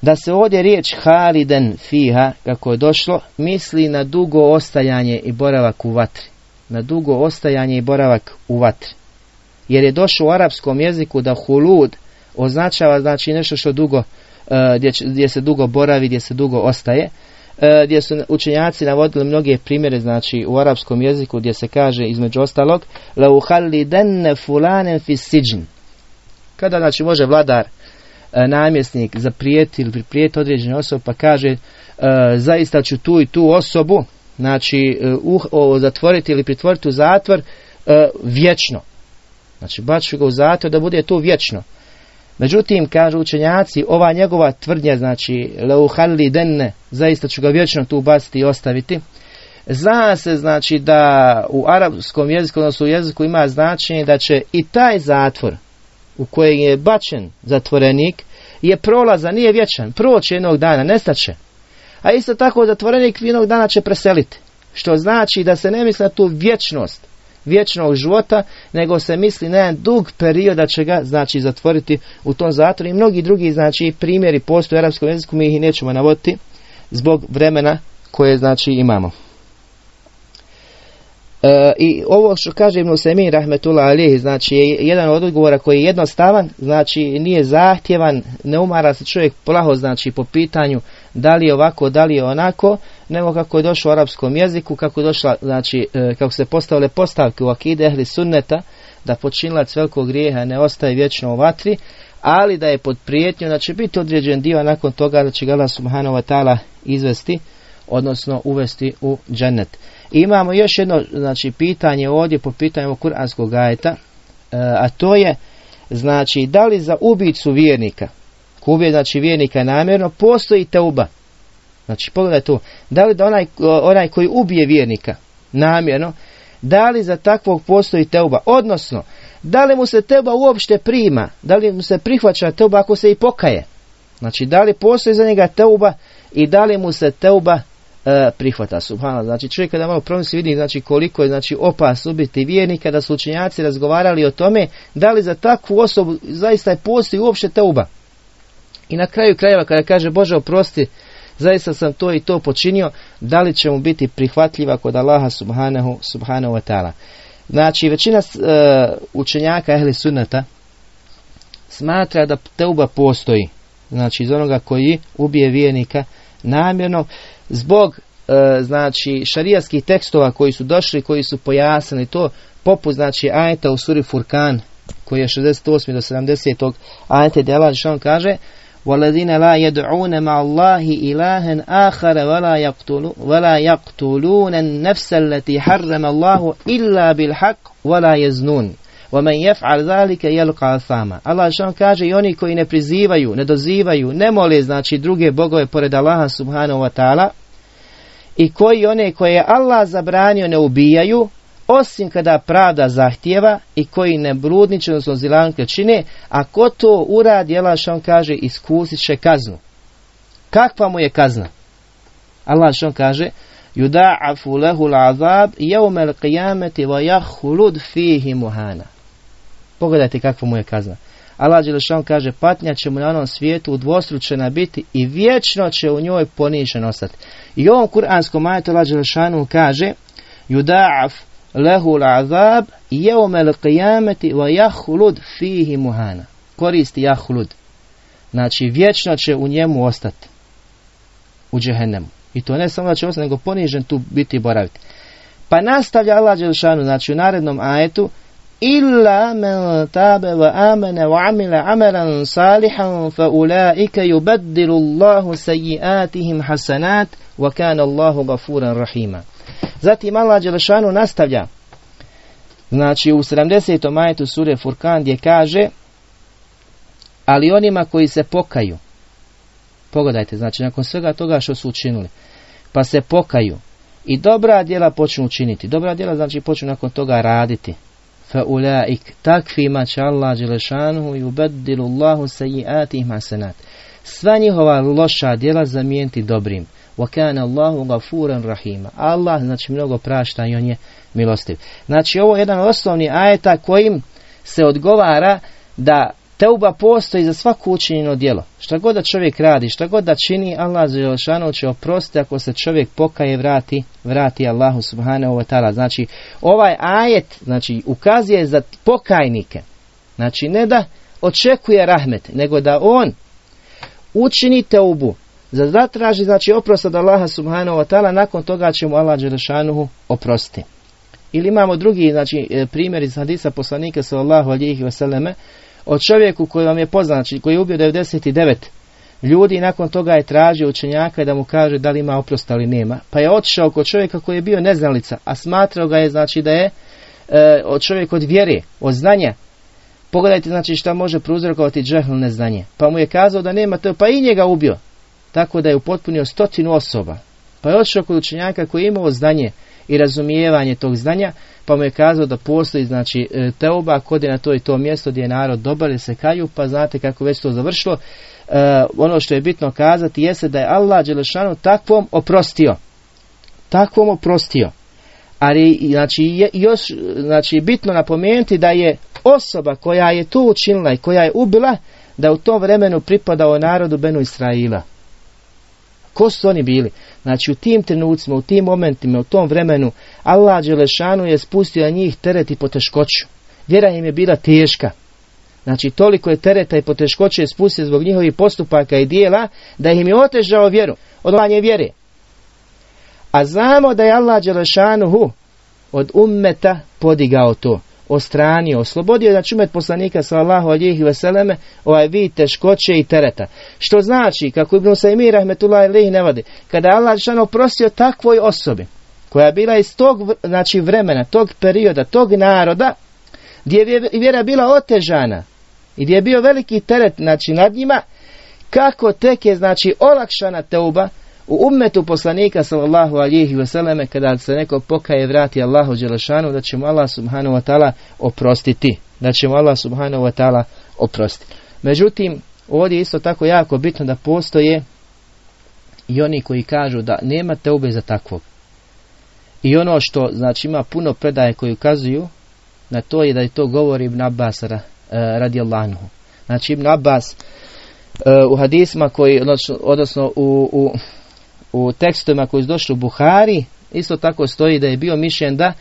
Da se ovdje riječ haliden fiha, kako je došlo, misli na dugo ostajanje i boravak u vatri. Na dugo ostajanje i boravak u vatri. Jer je došlo u arapskom jeziku da hulud označava znači nešto što dugo, gdje, gdje se dugo boravi, gdje se dugo ostaje. E, gdje su učenjaci navodili mnoge primjere, znači u arapskom jeziku gdje se kaže između ostalog la fulanen fi Kada znači može vladar e, namjesnik zaprijeti ili priprijeti određenu osobu pa kaže e, zaista ću tu i tu osobu znači zatvoriti ili pritvoriti u zatvor vječno. Znači baću ga u zatvor da bude tu vječno. Međutim, kažu učenjaci, ova njegova tvrdnja, znači, leuhalli denne, zaista ću ga vječno tu baciti i ostaviti, zna se, znači, da u arapskom jeziku, odnosno u jeziku ima značenje da će i taj zatvor u kojem je bačen zatvorenik, je prolazan, nije vječan, proći jednog dana, nestaće. A isto tako zatvorenik jednog dana će preseliti. Što znači da se ne misli na tu vječnost, vječnog života, nego se misli na jedan dug period da će ga znači zatvoriti u tom zatvoru i mnogi drugi znači primjeri postoje u arapskom jeziku, mi ih nećemo navoditi zbog vremena koje znači imamo. E, I ovo što kaže Ibn Semin Rahmetullah Alihi, znači je jedan od odgovora koji je jednostavan, znači nije zahtjevan, ne umara se čovjek plaho, znači po pitanju da li je ovako, da li je onako, nego kako je došlo u arapskom jeziku, kako je došla, znači, e, kako se postavile postavke u akide ehli sunneta, da počinilac velikog grijeha ne ostaje vječno u vatri, ali da je pod prijetnjom da će biti određen dio nakon toga da će ga Allah subhanahu wa ta'ala izvesti, odnosno uvesti u džennet. imamo još jedno znači, pitanje ovdje po pitanju kuranskog ajeta, e, a to je znači da li za ubicu vjernika, ko znači vjernika namjerno, postoji teuba. Znači pogledaj tu, da li da onaj, onaj koji ubije vjernika namjerno, da li za takvog postoji teuba, odnosno da li mu se teuba uopšte prima, da li mu se prihvaća teuba ako se i pokaje. Znači, da li postoji za njega teuba i da li mu se teuba e, prihvata subhana. Znači čovjek kada malo promisli vidi znači koliko je znači opasno biti vjernika da su učenjaci razgovarali o tome da li za takvu osobu zaista je postoji uopće teuba. I na kraju krajeva kada kaže Bože oprosti zaista sam to i to počinio, da li će mu biti prihvatljiva kod Allaha subhanahu, subhanahu wa ta'ala. Znači, većina e, učenjaka ehli sunnata smatra da teuba postoji. Znači, iz onoga koji ubije vijenika namjerno, zbog e, znači šarijaskih tekstova koji su došli, koji su pojasnili to, poput znači ajeta u suri Furkan, koji je 68. do 70. ajeta gdje Allah kaže وَالَّذِينَ لَا يَدْعُونَ مَعَ اللَّهِ إِلَهًا آخَرَ وَلَا, يقتلون ولا يقتلون النَّفْسَ الَّتِي حَرَّمَ اللَّهُ إِلَّا بِالْحَقِّ وَلَا يَزْنُونَ وَمَنْ يَفْعَلْ ذَلِكَ يَلْقَى ثَامًا Allah što kaže i oni koji ne prizivaju, ne dozivaju, ne mole znači druge bogove pored Allaha subhanahu wa ta'ala i koji one koje je Allah zabranio ne ubijaju, osim kada pravda zahtjeva i koji ne brudniče, odnosno zilanke čine, a ko to uradi, on kaže, iskusit će kaznu. Kakva mu je kazna? Allah on kaže, yuda'afu lehu l'azab jevme l'qiyameti wa jahulud fihi muhana. Pogledajte kakva mu je kazna. Allah Đelešan kaže patnja će mu na onom svijetu udvostručena biti i vječno će u njoj ponižen ostati. I ovom kuranskom majetu Allah Đelešanu kaže Juda'af lehul azab jeumel qijameti wa jahulud fihi muhana. Koristi jahulud. Znači vječno će u njemu ostati. U džehennemu. I to ne samo da će ostati, nego ponižen tu biti i boraviti. Pa nastavlja Allah Đelšanu, znači u narednom ajetu, illa men tabe wa amene wa amile amelan salihan fa ulaike yubaddilu Allahu sejiatihim hasanat wa kana Allahu gafuran rahima. Zatim Allah Đelešanu nastavlja znači u 70. majetu sure Furkan gdje kaže ali onima koji se pokaju pogledajte znači nakon svega toga što su učinili pa se pokaju i dobra djela počnu učiniti dobra djela znači počnu nakon toga raditi fa ulaik takvima će Allah Đelešanuhu i ubedilu Allahu sajiatih hasenat. Sva njihova loša djela zamijeniti dobrim. Kana Allahu gafuran rahima. Allah znači mnogo prašta i on je milostiv. Znači ovo je jedan osnovni ajeta kojim se odgovara da Teuba postoji za svako učinjeno djelo. Šta god da čovjek radi, šta god da čini, Allah Želešanu će oprostiti ako se čovjek pokaje vrati, vrati Allahu subhanahu wa ta'ala. Znači, ovaj ajet znači, ukazuje za pokajnike. Znači, ne da očekuje rahmet, nego da on učini teubu, za zatraži, znači, oprost od Allaha subhanahu wa ta'ala, nakon toga će mu Allah Želešanu oprostiti. Ili imamo drugi, znači, e, primjer iz hadisa poslanika sallallahu alihi wasallam, od čovjeku koji vam je poznat, znači koji je ubio 99 ljudi nakon toga je tražio učenjaka da mu kaže da li ima oprosta ili nema. Pa je otišao kod čovjeka koji je bio neznalica, a smatrao ga je znači da je e, čovjek od vjere, od znanja. Pogledajte znači šta može prouzrokovati džehl neznanje. Pa mu je kazao da nema to, pa i njega ubio. Tako da je upotpunio stotinu osoba. Pa je otišao kod učenjaka koji je imao znanje i razumijevanje tog znanja, pa mu je kazao da postoji znači e, teoba kod je na to i to mjesto gdje je narod dobar i se kaju, pa znate kako već to završilo. E, ono što je bitno kazati jeste da je Allah Đelešanu takvom oprostio. Takvom oprostio. Ali znači, je, još znači, bitno napomenuti da je osoba koja je to učinila i koja je ubila, da u tom vremenu pripadao narodu Benu Israila. Ko su oni bili? Znači u tim trenucima, u tim momentima, u tom vremenu, Allah Đelešanu je spustio na njih teret i poteškoću. Vjera im je bila teška. Znači toliko je tereta i poteškoće spustio zbog njihovih postupaka i dijela da im je otežao vjeru, odvanje vjere. A znamo da je Allah Đelešanuhu od ummeta podigao to ostranio, oslobodio znači umet poslanika sallahu alijih i veseleme ovaj vid teškoće i tereta. Što znači, kako Ibn Sajmi rahmetullahi alihi ne vodi, kada je Allah šano oprostio takvoj osobi, koja je bila iz tog znači, vremena, tog perioda, tog naroda, gdje je vjera bila otežana i gdje je bio veliki teret znači, nad njima, kako tek je znači olakšana teuba, u ummetu poslanika sallallahu alihi vseleme kada se neko pokaje vrati Allahu Đelešanu da će mu Allah subhanahu wa ta'ala oprostiti. Da će mu Allah subhanahu wa ta'ala oprostiti. Međutim, ovdje je isto tako jako bitno da postoje i oni koji kažu da nema teube za takvog. I ono što znači ima puno predaje koji ukazuju na to je da je to govori Ibn Abbas uh, radi Allahu. Znači Ibn Abbas e, u hadisma koji, odnosno u, u, u tekstovima koji su došli u Buhari, isto tako stoji da je bio mišljen da e,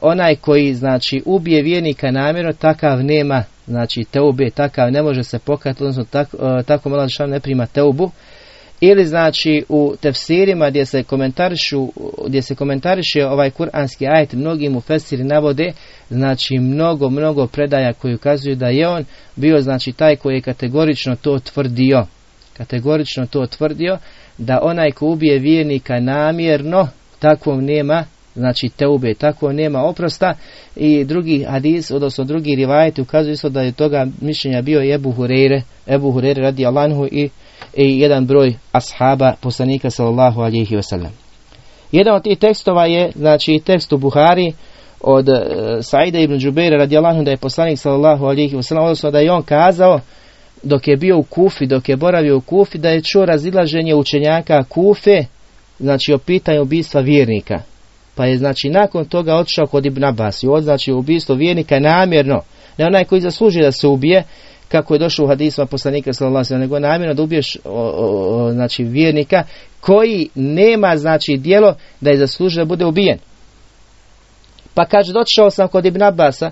onaj koji znači ubije vjernika namjerno takav nema znači teube, takav ne može se pokati, odnosno tako, uh, tako ne prima teubu. Ili znači u tefsirima gdje se komentarišu, gdje se komentariše ovaj kuranski ajet, mnogi mu fesiri navode, znači mnogo, mnogo predaja koji ukazuju da je on bio znači taj koji je kategorično to tvrdio, kategorično to tvrdio, da onaj ko ubije vjernika namjerno, takvom nema znači teube, tako nema oprosta i drugi hadis, odnosno drugi rivajet ukazuju isto da je toga mišljenja bio i Ebu Hureyre, Ebu Hureyre radi Allahu i i jedan broj ashaba poslanika sallallahu alihi wasallam. Jedan od tih tekstova je, znači tekst u Buhari od uh, Saida ibn Džubeira radijallahu da je poslanik sallallahu alihi wasallam, odnosno da je on kazao dok je bio u Kufi, dok je boravio u Kufi, da je čuo razilaženje učenjaka Kufe, znači o pitanju ubistva vjernika. Pa je znači nakon toga otišao kod Ibn Abbas i znači ubistvo vjernika namjerno, ne onaj koji zasluži da se ubije, kako je došlo u hadisma poslanika sallallahu nego namjerno da ubiješ znači vjernika koji nema znači djelo da je zaslužio da bude ubijen. Pa kaže došao sam kod Ibn Abasa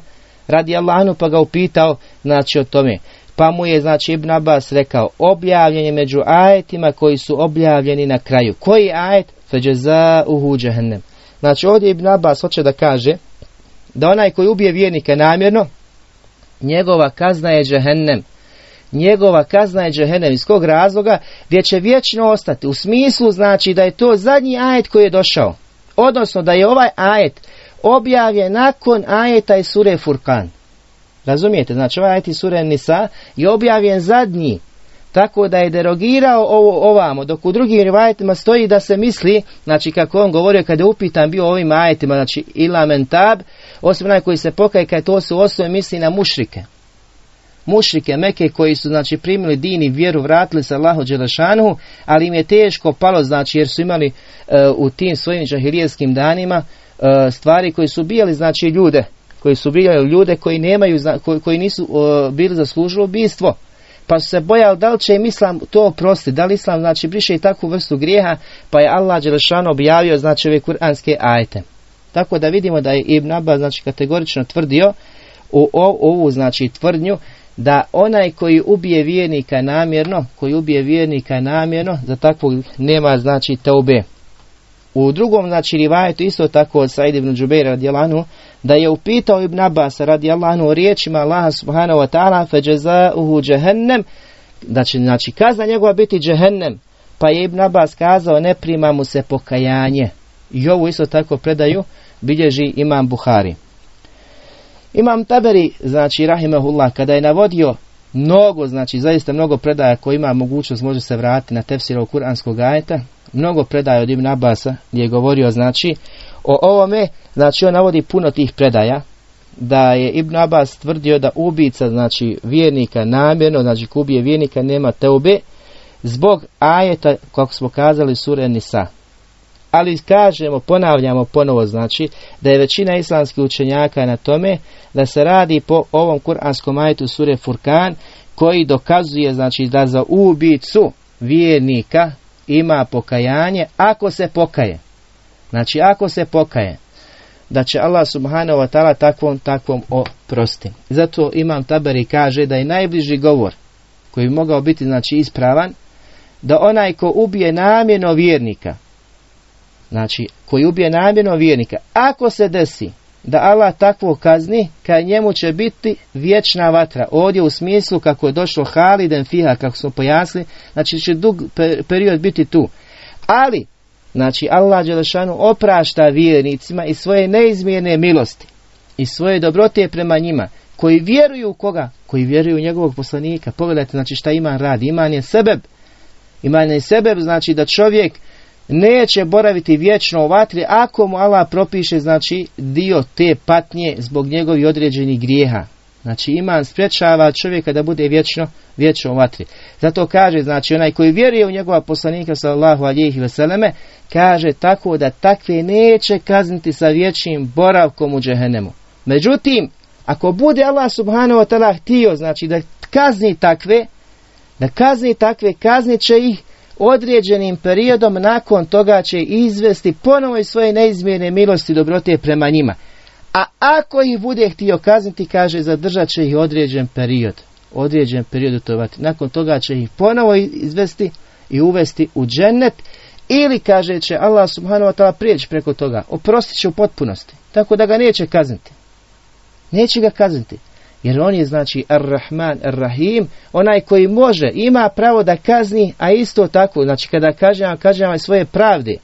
radi Allahanu pa ga upitao znači o tome. Pa mu je znači Ibn Abbas rekao objavljen je među ajetima koji su objavljeni na kraju. Koji ajet? za uhu džahnem. Znači ovdje Ibn Abbas hoće da kaže da onaj koji ubije vjernika namjerno njegova kazna je džehennem. Njegova kazna je džehennem. Iz kog razloga? Gdje će vječno ostati. U smislu znači da je to zadnji ajet koji je došao. Odnosno da je ovaj ajet objavljen nakon ajeta iz sure Furkan. Razumijete? Znači ovaj ajet iz sure Nisa je objavljen zadnji. Tako da je derogirao ovo ovamo, dok u drugim rivajetima stoji da se misli, znači kako on govorio kada je upitan bio ovim ajetima, znači ilamentab, osim onaj koji se pokaje kada to su osnovi misli na mušrike. Mušrike Meke koji su znači primili din i vjeru, vratili se Allahu Đelešanu, ali im je teško palo, znači jer su imali e, u tim svojim džahirijskim danima e, stvari koji su bijali znači ljude, koji su bijali ljude koji nemaju, koji, koji nisu e, bili zaslužili ubistvo pa su se bojali da li će im Islam to oprostiti, da li Islam znači briše i takvu vrstu grijeha, pa je Allah Đelešanu objavio znači ove kuranske ajete. Tako da vidimo da je Ibn Abbas znači kategorično tvrdio u ovu znači tvrdnju da onaj koji ubije vjernika namjerno, koji ubije vjernika namjerno, za takvog nema znači teube. U drugom znači rivajetu isto tako od Said ibn Džubeira radijalanu da je upitao Ibn Abbas radijalanu o riječima Allaha subhanahu wa ta'ala feđezauhu džehennem da će znači kazna njegova biti džehennem pa je Ibn Abbas kazao ne prima mu se pokajanje. I ovo isto tako predaju bilježi imam Buhari. Imam Taberi, znači Rahimahullah, kada je navodio mnogo, znači zaista mnogo predaja koji ima mogućnost može se vratiti na tefsira kuranskog ajeta, mnogo predaja od Ibn Abasa gdje je govorio znači o ovome, znači on navodi puno tih predaja da je Ibn Abbas tvrdio da ubica znači vjernika namjerno, znači kubije vjernika nema teube zbog ajeta kako smo kazali sure Nisa. Ali kažemo, ponavljamo ponovo znači da je većina islamskih učenjaka na tome da se radi po ovom kuranskom ajetu sure Furkan koji dokazuje znači da za ubicu vjernika ima pokajanje ako se pokaje. Znači ako se pokaje da će Allah subhanahu wa ta'ala takvom takvom oprosti. Zato imam Taberi kaže da je najbliži govor koji bi mogao biti znači ispravan da onaj ko ubije namjerno vjernika znači koji ubije namjerno vjernika ako se desi da Allah takvo kazni, kaj njemu će biti vječna vatra. Ovdje u smislu kako je došlo Haliden Fiha, kako smo pojasnili, znači će dug period biti tu. Ali, znači Allah Đelešanu oprašta vjernicima i svoje neizmjerne milosti i svoje dobrote prema njima, koji vjeruju u koga? Koji vjeruju u njegovog poslanika. Pogledajte, znači šta iman radi. Iman je sebeb. Iman je sebeb, znači da čovjek neće boraviti vječno u vatri ako mu Allah propiše znači dio te patnje zbog njegovih određenih grijeha. Znači iman sprečava čovjeka da bude vječno, vječno u vatri. Zato kaže, znači onaj koji vjeruje u njegova poslanika sallallahu alihi veseleme, kaže tako da takve neće kazniti sa vječnim boravkom u džehennemu. Međutim, ako bude Allah subhanahu wa ta'ala htio, znači da kazni takve, da kazni takve, kaznit će ih određenim periodom, nakon toga će izvesti ponovo i svoje neizmjerne milosti i dobrote prema njima. A ako ih bude htio kazniti, kaže, zadržat će ih određen period. Određen period utovati. Nakon toga će ih ponovo izvesti i uvesti u džennet. Ili, kaže, će Allah subhanahu wa ta'ala prijeći preko toga. Oprostit će u potpunosti. Tako da ga neće kazniti. Neće ga kazniti. Jer on je znači Ar-Rahman, Ar-Rahim, onaj koji može, ima pravo da kazni, a isto tako, znači kada kažem, kažem svoje pravde.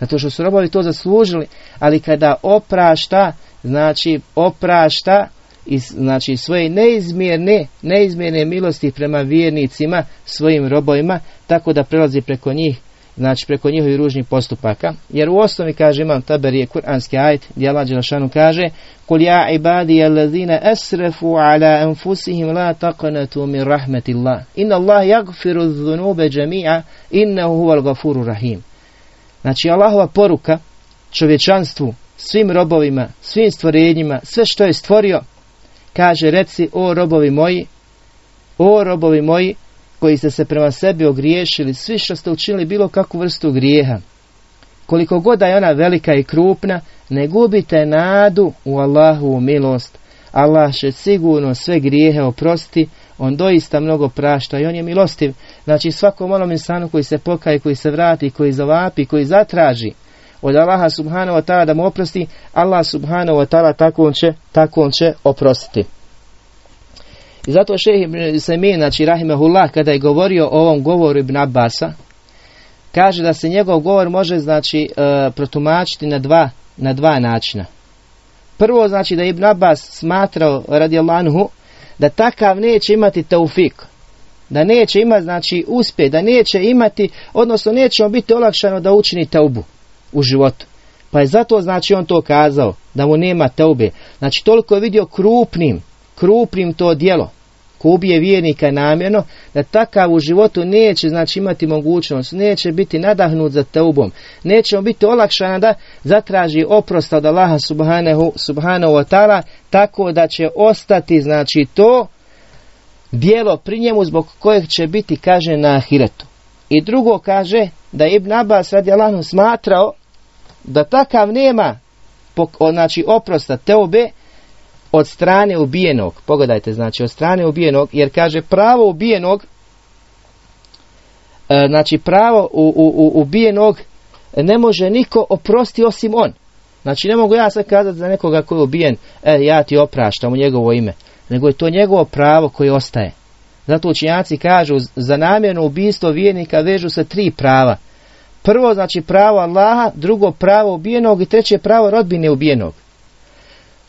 Zato što su robovi to zaslužili, ali kada oprašta, znači oprašta i znači svoje neizmjerne, neizmjerne milosti prema vjernicima, svojim robovima, tako da prelazi preko njih, znači preko njihovih ružnih postupaka. Jer u osnovi, kaže imam taber je kuranski ajet, gdje Allah Đelšanu kaže Kul ja ibadi allazina asrafu ala anfusihim la taqnatu min rahmetillah. Inna Allah jagfiru dhunube džemi'a, innahu huval gafuru rahim. Znači Allahova poruka čovječanstvu, svim robovima, svim stvorenjima, sve što je stvorio, kaže reci o robovi moji, o robovi moji koji ste se prema sebi ogriješili, svi što ste učinili bilo kakvu vrstu grijeha. Koliko god je ona velika i krupna, ne gubite nadu u Allahu milost. Allah će sigurno sve grijehe oprosti, on doista mnogo prašta i on je milostiv. Znači svakom onom insanu koji se pokaje, koji se vrati, koji zavapi, koji zatraži od Allaha subhanahu wa ta'ala da mu oprosti, Allah subhanahu wa ta'ala tako će, tako on će oprostiti. I zato šeheh Semin, znači Rahimahullah, kada je govorio o ovom govoru Ibn Abbasa, kaže da se njegov govor može znači e, protumačiti na dva, na dva načina. Prvo znači da Ibn Abbas smatrao radi da takav neće imati taufik, da neće imati znači uspjeh, da neće imati, odnosno neće on biti olakšano da učini taubu u životu. Pa je zato znači on to kazao, da mu nema taube. Znači toliko je vidio krupnim, krupnim to djelo, ko ubije vjernika namjerno, da takav u životu neće znači imati mogućnost, neće biti nadahnut za teubom, neće biti olakšana da zatraži oprost od Allaha subhanahu, subhanahu wa ta'ala, tako da će ostati znači to dijelo pri njemu zbog kojeg će biti kaže na ahiretu. I drugo kaže da Ibn Abbas radi Allahu smatrao da takav nema znači oprosta teobe od strane ubijenog. Pogledajte, znači od strane ubijenog, jer kaže pravo ubijenog, e, znači pravo u, u, ubijenog ne može niko oprosti osim on. Znači ne mogu ja sad kazati za nekoga koji je ubijen, e, ja ti opraštam u njegovo ime, nego je to njegovo pravo koje ostaje. Zato učinjaci kažu za namjerno ubistvo vijenika vežu se tri prava. Prvo znači pravo Allaha, drugo pravo ubijenog i treće pravo rodbine ubijenog.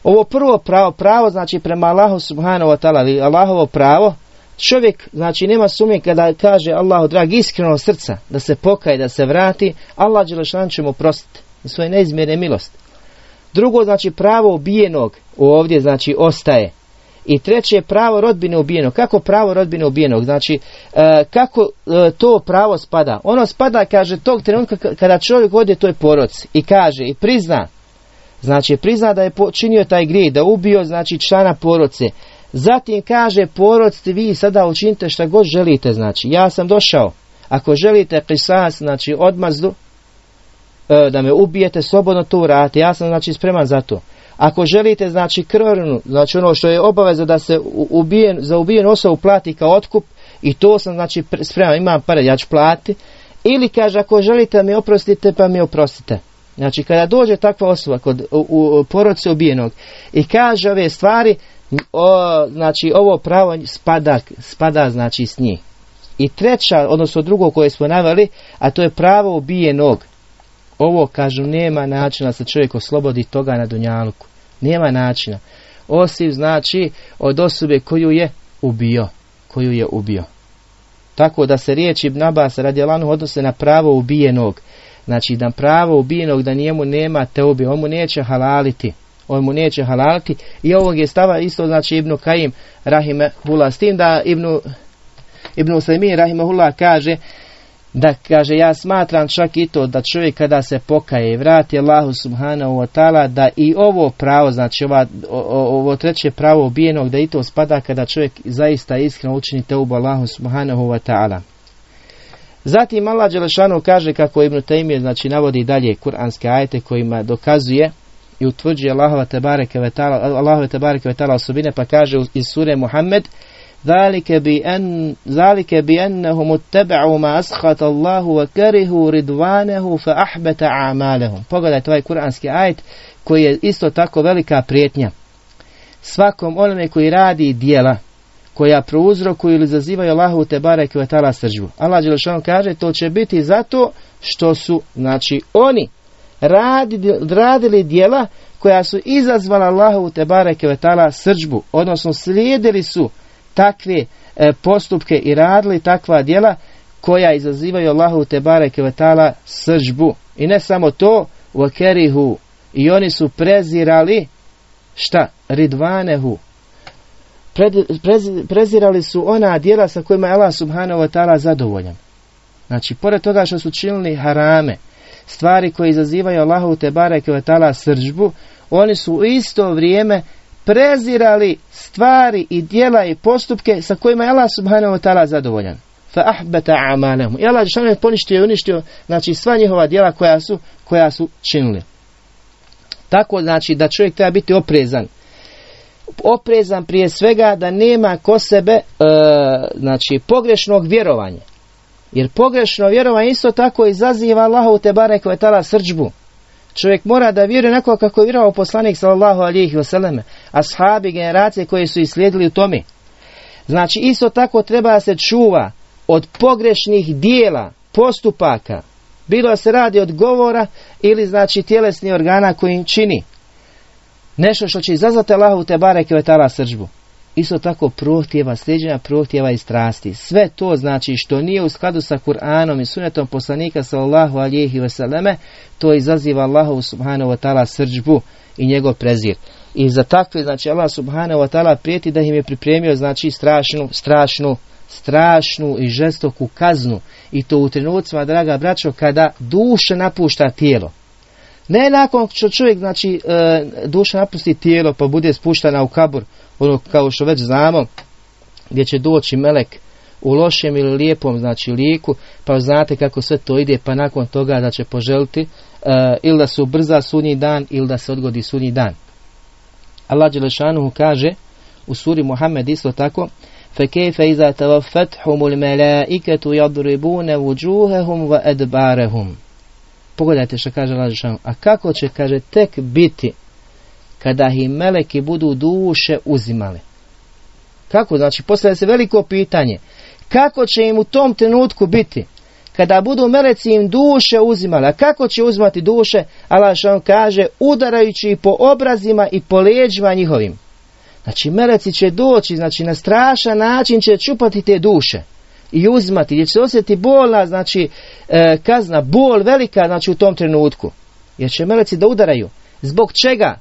Ovo prvo pravo, pravo znači prema Allahu subhanahu wa ta'ala, ali Allahovo pravo, čovjek znači nema sumnje kada kaže Allahu drag iskreno srca da se pokaje, da se vrati, Allah Đelešan će mu prostiti svoje neizmjerne milosti. Drugo znači pravo ubijenog ovdje znači ostaje. I treće pravo rodbine ubijenog. Kako pravo rodbine ubijenog? Znači, e, kako e, to pravo spada? Ono spada, kaže, tog trenutka kada čovjek ode toj poroci i kaže i prizna Znači prizna da je počinio taj grijeh, da ubio znači člana poroce. Zatim kaže poroc vi sada učinite šta god želite. Znači ja sam došao. Ako želite prisas, znači odmazdu, e, da me ubijete, slobodno to urate. Ja sam znači spreman za to. Ako želite znači krvnu, znači ono što je obaveza da se ubijen, za ubijen osobu plati kao otkup i to sam znači spreman, imam pare, ja ću plati. Ili kaže ako želite da mi oprostite pa mi oprostite. Znači kada dođe takva osoba kod u, u ubijenog i kaže ove stvari, o, znači ovo pravo spada, spada znači s njih. I treća, odnosno drugo koje smo naveli, a to je pravo ubijenog. Ovo, kažu, nema načina da se čovjek oslobodi toga na Dunjaluku. Nema načina. Osim, znači, od osobe koju je ubio. Koju je ubio. Tako da se riječi Ibn Abbas radi odnose na pravo ubijenog. Znači da pravo ubijenog da njemu nema teobe, on mu neće halaliti. on mu neće halaliti i ovog je stava isto znači Ibnu Kajim Rahimehullah s tim da Ibnu Ibnu Rahime Rahimehullah kaže da kaže ja smatram čak i to da čovjek kada se pokaje i vrati Allahu subhanahu wa ta'ala da i ovo pravo, znači ova, ovo treće pravo ubijenog da i to spada kada čovjek zaista iskreno učini teubu Allahu subhanahu wa ta'ala. Zatim Allah Đelešanu kaže kako Ibn Taymije, znači navodi dalje kuranske ajete kojima dokazuje i utvrđuje Allahove tebareke vetala, Allahove tebareke vetala osobine pa kaže iz sure Muhammed Zalike bi en utteba'u bi annahum ma askhata Allahu wa karihu ridvanehu fa ahbata a'malahum. Pogledajte ovaj kuranski ajet koji je isto tako velika prijetnja svakom onome koji radi dijela koja prouzrokuju ili zazivaju Allahu te bareke ve taala sržbu. Allah dželle kaže to će biti zato što su znači oni radili, radili dijela koja su izazvala Allahu te bareke ve taala sržbu, odnosno slijedili su takve e, postupke i radili takva djela koja izazivaju Allahu te bareke vetala sržbu. I ne samo to, wakerihu i oni su prezirali šta? Ridvanehu. Prezirali su ona djela sa kojima je Allah subhanahu wa ta'ala zadovoljan. Znači, pored toga što su činili harame, stvari koje izazivaju Allahu te bareke vetala sržbu, oni su u isto vrijeme prezirali stvari i dijela i postupke sa kojima je Allah subhanahu wa ta'ala zadovoljan. Fa ahbata. I Allah je poništio i uništio znači sva njihova djela koja su, koja su činili. Tako znači da čovjek treba biti oprezan. Oprezan prije svega da nema ko sebe e, znači pogrešnog vjerovanja. Jer pogrešno vjerovanje isto tako izaziva Allahu te barek ve srđbu. Čovjek mora da vjeruje onako kako je vjerovao poslanik sallallahu alihi a ashabi generacije koje su islijedili u tome. Znači isto tako treba se čuva od pogrešnih dijela, postupaka, bilo se radi od govora ili znači tjelesni organa koji im čini. Nešto što će izazvati Allahu te bareke ve sržbu isto tako prohtjeva, sljeđenja prohtjeva i strasti. Sve to znači što nije u skladu sa Kur'anom i sunetom poslanika sallallahu alihi vseleme, to izaziva Allahu subhanahu wa ta'ala srđbu i njegov prezir. I za takve, znači Allah subhanahu wa ta'ala prijeti da im je pripremio, znači strašnu, strašnu, strašnu i žestoku kaznu. I to u trenucima, draga braćo, kada duša napušta tijelo. Ne nakon što čovjek, znači, e, duša napusti tijelo pa bude spuštana u kabur, ono kao što već znamo, gdje će doći melek u lošem ili lijepom znači liku, pa znate kako sve to ide, pa nakon toga da će poželiti uh, ili da se ubrza sunji dan ili da se odgodi sunji dan. Allah Đelešanuhu kaže u suri Muhammed isto tako فَكَيْفَ إِذَا تَوَفَّتْهُمُ الْمَلَائِكَةُ يَضْرِبُونَ وُجُوهَهُمْ وَأَدْبَارَهُمْ Pogledajte što kaže Allah Đelešanuhu. A kako će, kaže, tek biti kada im meleki budu duše uzimale. Kako? Znači, postavlja se veliko pitanje. Kako će im u tom trenutku biti? Kada budu meleci im duše uzimale. A kako će uzimati duše? Allah što kaže, udarajući po obrazima i po leđima njihovim. Znači, meleci će doći, znači, na strašan način će čupati te duše i uzimati, gdje će se osjetiti bolna, znači, e, kazna, bol velika, znači, u tom trenutku. Jer će meleci da udaraju. Zbog čega?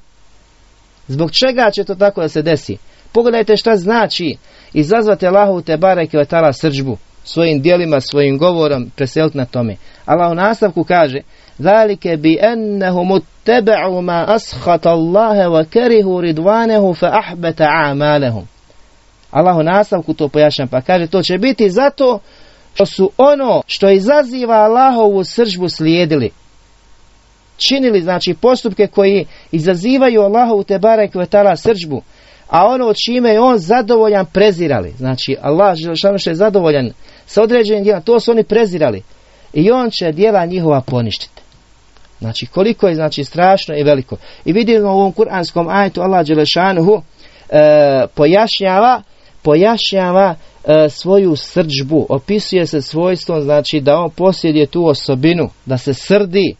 Zbog čega će to tako da se desi? Pogledajte šta znači izazvati Allahu te bareke ve tala srđbu svojim dijelima, svojim govorom preseliti na tome. Allah u nastavku kaže Zalike bi ennehum uttebe'u ma ashat Allahe wa kerihu ridvanehu fa ahbeta a'malehum. Allah u nastavku to pojašnja pa kaže to će biti zato što su ono što izaziva Allahovu sržbu slijedili činili znači postupke koji izazivaju Allahu te barek vetala srđbu, a ono čime je on zadovoljan prezirali. Znači Allah što je zadovoljan sa određenim djelom, to su oni prezirali. I on će djela njihova poništiti. Znači koliko je znači strašno i veliko. I vidimo u ovom kuranskom ajetu Allah Đelešanuhu e, pojašnjava pojašnjava e, svoju srđbu, opisuje se svojstvom, znači da on posjeduje tu osobinu, da se srdi,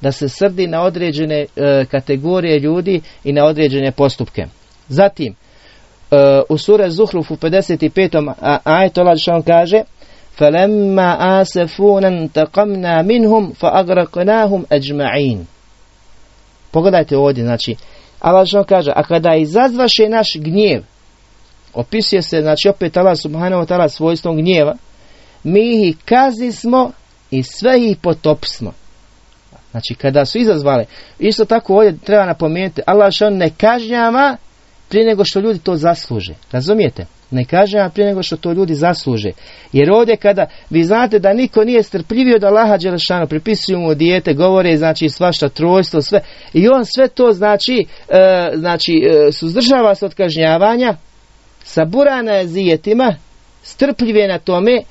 da se srdi na određene e, kategorije ljudi i na određene postupke. Zatim, e, u sure Zuhruf u 55. ajetu Allah što on kaže فَلَمَّا آسَفُونَ minhum fa فَأَغْرَقْنَاهُمْ أَجْمَعِينَ Pogledajte ovdje, znači, Allah što kaže, a kada izazvaše naš gnjev, opisuje se, znači opet Allah subhanahu wa ta'ala svojstvom gnjeva, mi ih kazni smo i sve ih potopismo. Znači kada su izazvali, isto tako ovdje treba napomenuti, Allah što ne kažnjava prije nego što ljudi to zasluže. Razumijete? Ne kažnjava prije nego što to ljudi zasluže. Jer ovdje kada vi znate da niko nije strpljivio da Allaha Đelešanu pripisuju mu dijete, govore znači svašta trojstvo, sve i on sve to znači, e, znači e, suzdržava se od kažnjavanja, sabura na zijetima, strpljiv je na tome,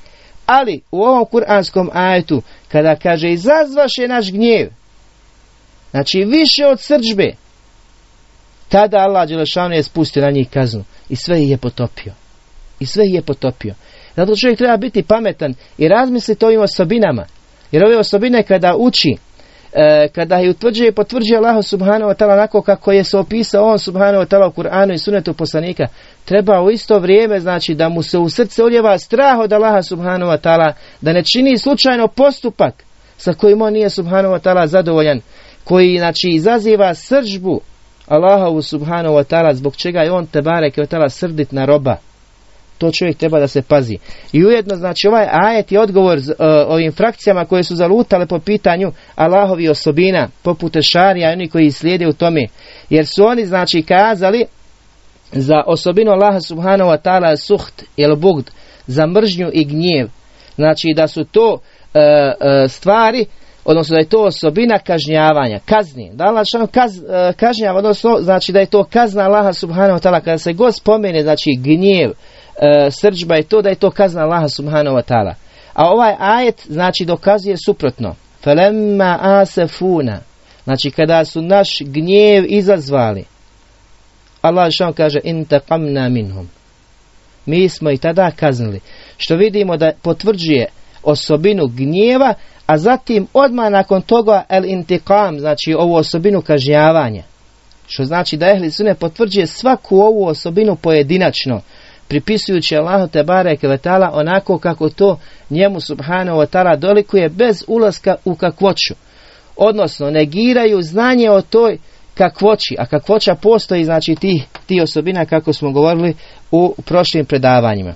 ali u ovom kuranskom ajetu kada kaže izazvaše naš gnjev, znači više od srđbe, tada Allah Đelešanu je spustio na njih kaznu i sve ih je potopio. I sve ih je potopio. Zato čovjek treba biti pametan i razmisliti o ovim osobinama. Jer ove osobine kada uči, e, kada ih utvrđuje i potvrđuje Allah subhanahu wa ta'ala onako kako je se opisao on subhanahu wa ta'ala u Kur'anu i sunetu poslanika, treba u isto vrijeme znači da mu se u srce uljeva strah od Allaha subhanahu wa ta'ala, da ne čini slučajno postupak sa kojim on nije subhanahu wa ta'ala zadovoljan, koji znači izaziva sržbu Allahovu subhanahu wa ta'ala zbog čega je on te bareke srdit na roba. To čovjek treba da se pazi. I ujedno, znači, ovaj ajet je odgovor uh, ovim frakcijama koje su zalutale po pitanju Allahovi osobina, poput Šarija i oni koji slijede u tome. Jer su oni, znači, kazali za osobinu Allaha subhanahu wa ta'ala suht ili bugd, za mržnju i gnjev. Znači, da su to uh, uh, stvari odnosno da je to osobina kažnjavanja, kazni. Da Allah kaz, kažnjava, odnosno znači da je to kazna Allaha subhanahu wa ta'ala, kada se god spomene, znači gnjev, e, srđba je to da je to kazna Allaha subhanahu wa ta'ala. A ovaj ajet znači dokazuje suprotno. Felemma asefuna. Znači kada su naš gnjev izazvali. Allah što kaže intaqamna minhum. Mi smo i tada kaznili. Što vidimo da potvrđuje osobinu gnjeva, a zatim odmah nakon toga el intikam, znači ovu osobinu kažnjavanja. Što znači da ehli sune potvrđuje svaku ovu osobinu pojedinačno pripisujući Allahu te bareke vetala onako kako to njemu subhanahu wa ta'ala dolikuje bez ulaska u kakvoću. Odnosno negiraju znanje o toj kakvoći, a kakvoća postoji znači ti, ti osobina kako smo govorili u prošlim predavanjima.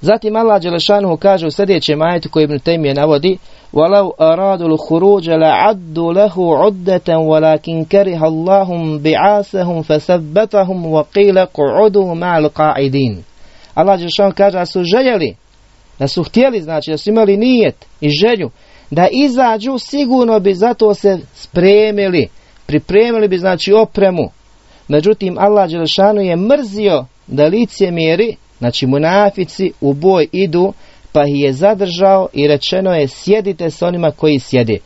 Zatim Allah Đelešanuhu kaže u sljedećem ajetu koji Ibn Taymiye navodi وَلَوْ أَرَادُوا الْخُرُوجَ لَعَدُّوا لَهُ عُدَّةً وَلَكِنْ كَرِهَ اللَّهُمْ بِعَاسَهُمْ فَثَبَّتَهُمْ وَقِيلَ قُعُدُوا مَعَ الْقَاعِدِينَ Allah Đelešanuhu kaže da su željeli, da su htjeli, znači da su imali nijet i želju da izađu, sigurno bi zato se spremili, pripremili bi znači opremu. Međutim, Allah Đelešanu je mrzio da lice mjeri Znači munafici u boj idu pa ih je zadržao i rečeno je sjedite s onima koji sjede.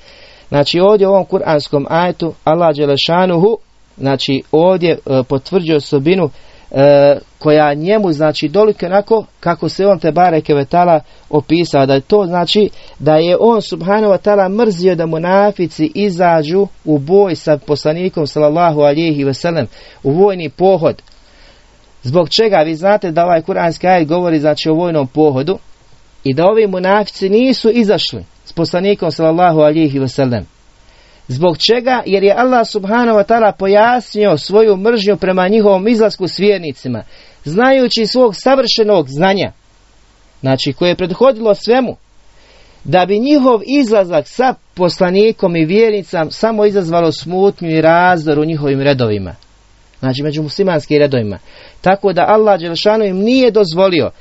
Znači ovdje u ovom kuranskom ajetu Allah Đelešanuhu znači ovdje e, potvrđuje osobinu e, koja njemu znači dolike onako kako se on te bareke vetala opisao da je to znači da je on subhanahu wa ta'ala mrzio da munafici izađu u boj sa poslanikom sallallahu alihi veselem u vojni pohod Zbog čega vi znate da ovaj kuranski ajet govori znači o vojnom pohodu i da ovi munafici nisu izašli s poslanikom sallallahu alihi wasallam. Zbog čega? Jer je Allah subhanahu wa ta'ala pojasnio svoju mržnju prema njihovom izlasku s vjernicima, znajući svog savršenog znanja, znači koje je prethodilo svemu, da bi njihov izlazak sa poslanikom i vjernicam samo izazvalo smutnju i razdor u njihovim redovima. Znači među muslimanskim redovima. Tako da Allah Đelšanu im nije dozvolio.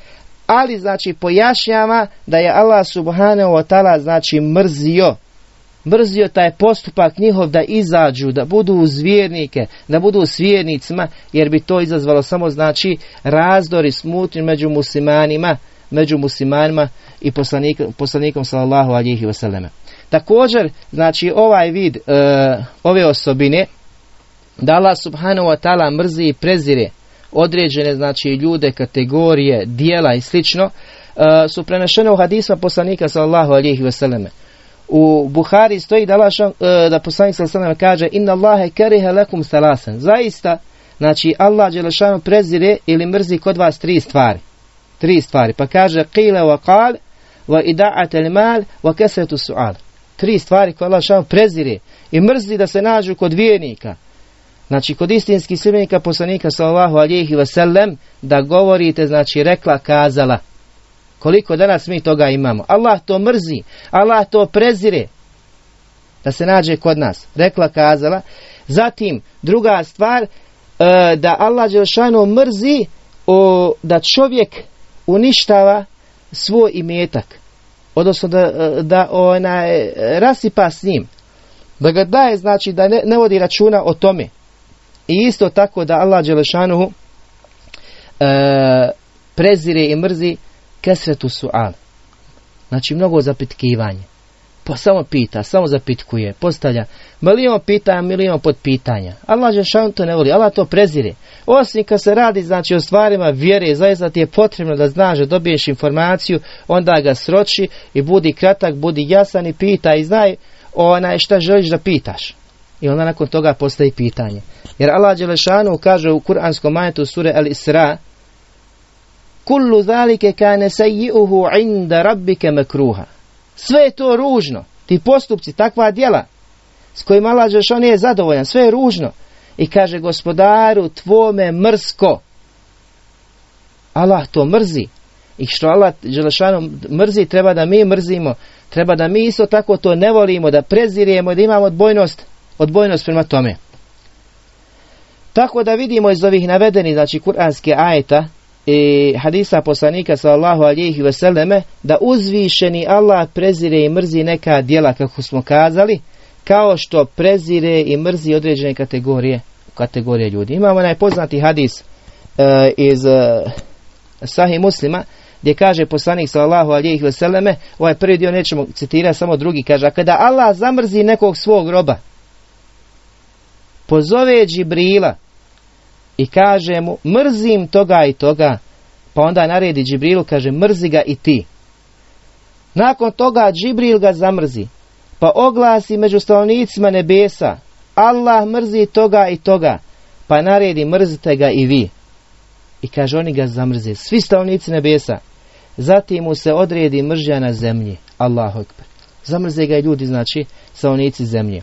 Ali znači pojašnjava da je Allah subhanahu wa ta'ala znači mrzio. Mrzio taj postupak njihov da izađu, da budu uz vjernike, da budu vjernicima, jer bi to izazvalo samo znači razdor i smutnju među muslimanima, među muslimanima i poslanikom, poslanikom sallallahu alihi wasallam. Također, znači ovaj vid, e, ove osobine, da Allah subhanahu wa ta'ala mrzi i prezire određene znači ljude, kategorije, dijela i slično, uh, su prenešene u hadisma poslanika sallallahu alihi wasallam. U Buhari stoji da, Allah, uh, da poslanik sallallahu kaže inna Allahe kariha lakum salasan. Zaista, znači Allah Đelešanu prezire ili mrzi kod vas tri stvari. Tri stvari. Pa kaže qila wa qal wa ida'at al mal wa kasratu su'al. Tri stvari koje Allah prezire i mrzi da se nađu kod vjernika. Znači kod istinskih sljedbenika poslanika sallallahu alihi wasallam da govorite znači rekla kazala. Koliko danas mi toga imamo. Allah to mrzi, Allah to prezire da se nađe kod nas. Rekla kazala. Zatim druga stvar e, da Allah Đelšanu mrzi o, da čovjek uništava svoj imetak. Odnosno da, da onaj, rasipa s njim. Da ga daje, znači da ne, ne vodi računa o tome. I isto tako da Allah Đelešanu e, prezire i mrzi kesretu su'al. Znači mnogo zapitkivanje. Pa samo pita, samo zapitkuje, postavlja milion pitanja, milion pitanja. Allah Đelešanu to ne voli, Allah to prezire. Osim kad se radi znači o stvarima vjere, zaista ti je potrebno da znaš da dobiješ informaciju, onda ga sroči i budi kratak, budi jasan i pita i znaj onaj šta želiš da pitaš. I onda nakon toga postaje pitanje. Jer Allah Đelešanu kaže u kuranskom majetu sure Al-Isra Kullu zalike kane sayyi'uhu inda rabbike makruha. Sve je to ružno. Ti postupci, takva djela s kojima Allah Đelešanu nije zadovoljan, sve je ružno. I kaže gospodaru tvome mrsko. Allah to mrzi. I što Allah Đelešanu mrzi, treba da mi mrzimo. Treba da mi isto tako to ne volimo, da prezirujemo, da imamo odbojnost, odbojnost prema tome. Tako da vidimo iz ovih navedenih, znači kuranske ajeta i hadisa poslanika sallallahu alihi veseleme, da uzvišeni Allah prezire i mrzi neka djela, kako smo kazali, kao što prezire i mrzi određene kategorije, kategorije ljudi. Imamo najpoznati hadis e, iz e, Sahih Muslima, gdje kaže poslanik sallallahu alihi veseleme, ovaj prvi dio nećemo citirati, samo drugi kaže, a kada Allah zamrzi nekog svog roba, pozove Džibrila i kaže mu mrzim toga i toga, pa onda naredi Džibrilu, kaže mrzi ga i ti. Nakon toga Džibril ga zamrzi, pa oglasi među stanovnicima nebesa, Allah mrzi toga i toga, pa naredi mrzite ga i vi. I kaže oni ga zamrze, svi stanovnici nebesa. Zatim mu se odredi mržja na zemlji, Allahu ekber. Zamrze ga i ljudi, znači, stanovnici zemlje.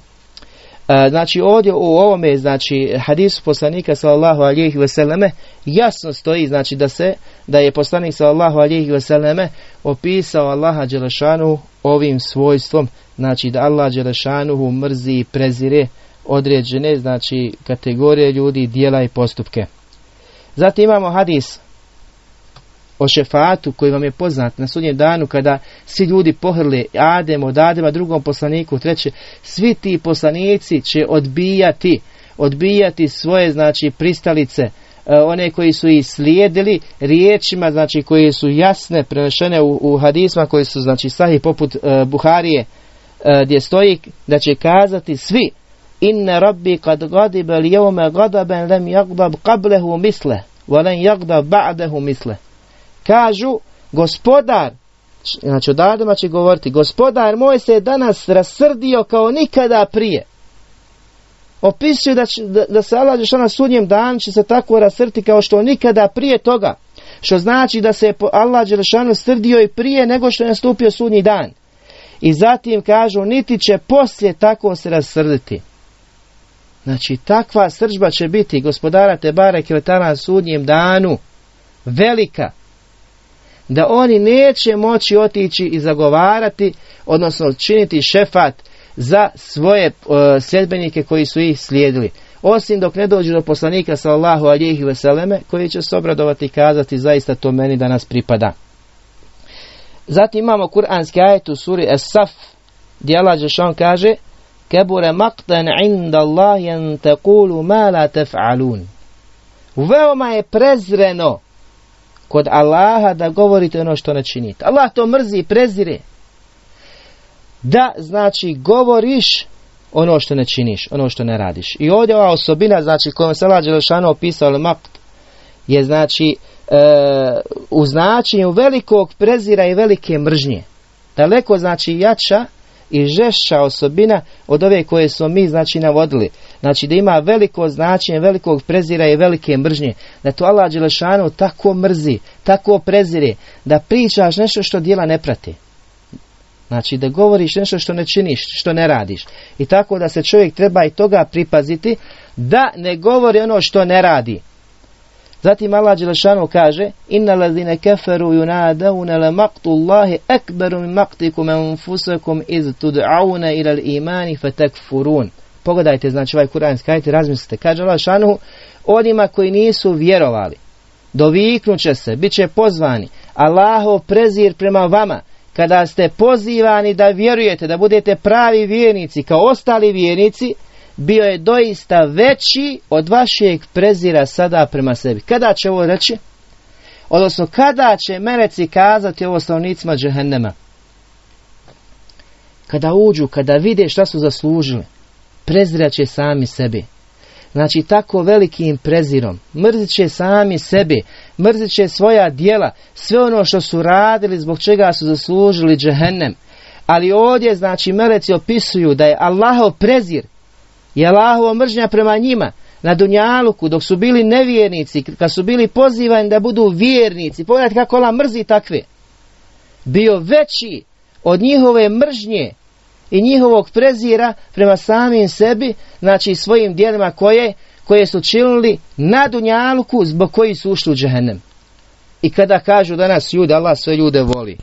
E, znači ovdje u ovome znači hadisu poslanika sallallahu alejhi ve selleme jasno stoji znači da se da je poslanik sallallahu alejhi ve selleme opisao Allaha dželešanu ovim svojstvom znači da Allah dželešanu mrzi i prezire određene znači kategorije ljudi, dijela i postupke. Zatim imamo hadis o šefatu koji vam je poznat na sudnjem danu kada svi ljudi pohrle Adem od Adema drugom poslaniku, treće, svi ti poslanici će odbijati, odbijati svoje znači pristalice, e, one koji su ih slijedili riječima, znači koje su jasne, prenešene u, u hadisma koji su znači sahi poput uh, Buharije, uh, gdje stoji da će kazati svi Inna rabbi kad gadiba li jevme gadaben lem jagdab qablehu misle, wa len jagdab ba'dehu misle. Kažu, gospodar, znači od Adama će govoriti, gospodar moj se je danas rasrdio kao nikada prije. Opisuju da, da, da se Allah na sudnjem dan će se tako rasrti kao što nikada prije toga. Što znači da se je Allah Đelešanu srdio i prije nego što je nastupio sudnji dan. I zatim kažu, niti će poslije tako se rasrditi. Znači, takva sržba će biti gospodara Tebare na sudnjem danu. Velika da oni neće moći otići i zagovarati, odnosno činiti šefat za svoje uh, sljedbenike koji su ih slijedili. Osim dok ne dođu do poslanika sallahu alihi veseleme, koji će se obradovati i kazati zaista to meni danas pripada. Zatim imamo kuranski ajet u suri Es-Saf, gdje Allah Žešan kaže Kebure maktan inda Allah jen tekulu ma la tef'alun. Veoma je prezreno kod Allaha da govorite ono što ne činite. Allah to mrzi i prezire. Da, znači, govoriš ono što ne činiš, ono što ne radiš. I ovdje ova osobina, znači, kojom se Allah Đelešanu opisao makt, je znači e, u značenju velikog prezira i velike mržnje. Daleko znači jača i žešća osobina od ove koje smo mi znači navodili. Znači da ima veliko značenje, velikog prezira i velike mržnje. Da to Allah Đelešanu tako mrzi, tako prezire, da pričaš nešto što dijela ne prati. Znači da govoriš nešto što ne činiš, što ne radiš. I tako da se čovjek treba i toga pripaziti da ne govori ono što ne radi. Zatim Allah Đelešanu kaže Inna ladine keferu yunadavune le maktu ekberu min maktikum enfusekum iz tud'aune ila imani fetekfurun. Pogledajte, znači ovaj kuranski ajte, razmislite. Kaže Allah Đelešanu onima koji nisu vjerovali. Doviknut će se, bit će pozvani. Allahov prezir prema vama kada ste pozivani da vjerujete, da budete pravi vjernici kao ostali vjernici, bio je doista veći od vašeg prezira sada prema sebi. Kada će ovo reći? Odnosno, kada će meleci kazati ovo stanovnicima džehennema? Kada uđu, kada vide šta su zaslužili, prezirat će sami sebi. Znači tako velikim prezirom. Mrzit će sami sebe. Mrzit će svoja dijela. Sve ono što su radili zbog čega su zaslužili džehennem. Ali ovdje znači meleci opisuju da je Allahov prezir i Allahova mržnja prema njima na Dunjaluku dok su bili nevjernici, kad su bili pozivani da budu vjernici. Pogledajte kako Allah mrzi takve. Bio veći od njihove mržnje i njihovog prezira prema samim sebi, znači svojim djelima koje, koje su činili na Dunjaluku zbog koji su ušli u džehennem. I kada kažu danas ljudi, Allah sve ljude voli.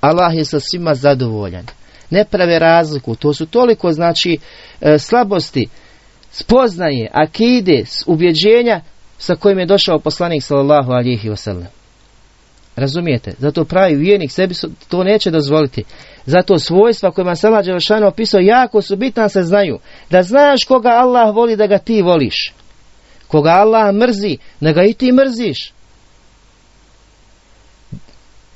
Allah je sa svima zadovoljan. Ne prave razliku. To su toliko znači e, slabosti, spoznaje, akide, ubjeđenja sa kojim je došao poslanik sallallahu alihi wasallam. Razumijete? Zato pravi vijenik sebi to neće dozvoliti. Zato svojstva kojima se Allah Đelešanu opisao jako su bitna se znaju. Da znaš koga Allah voli da ga ti voliš. Koga Allah mrzi, da ga i ti mrziš.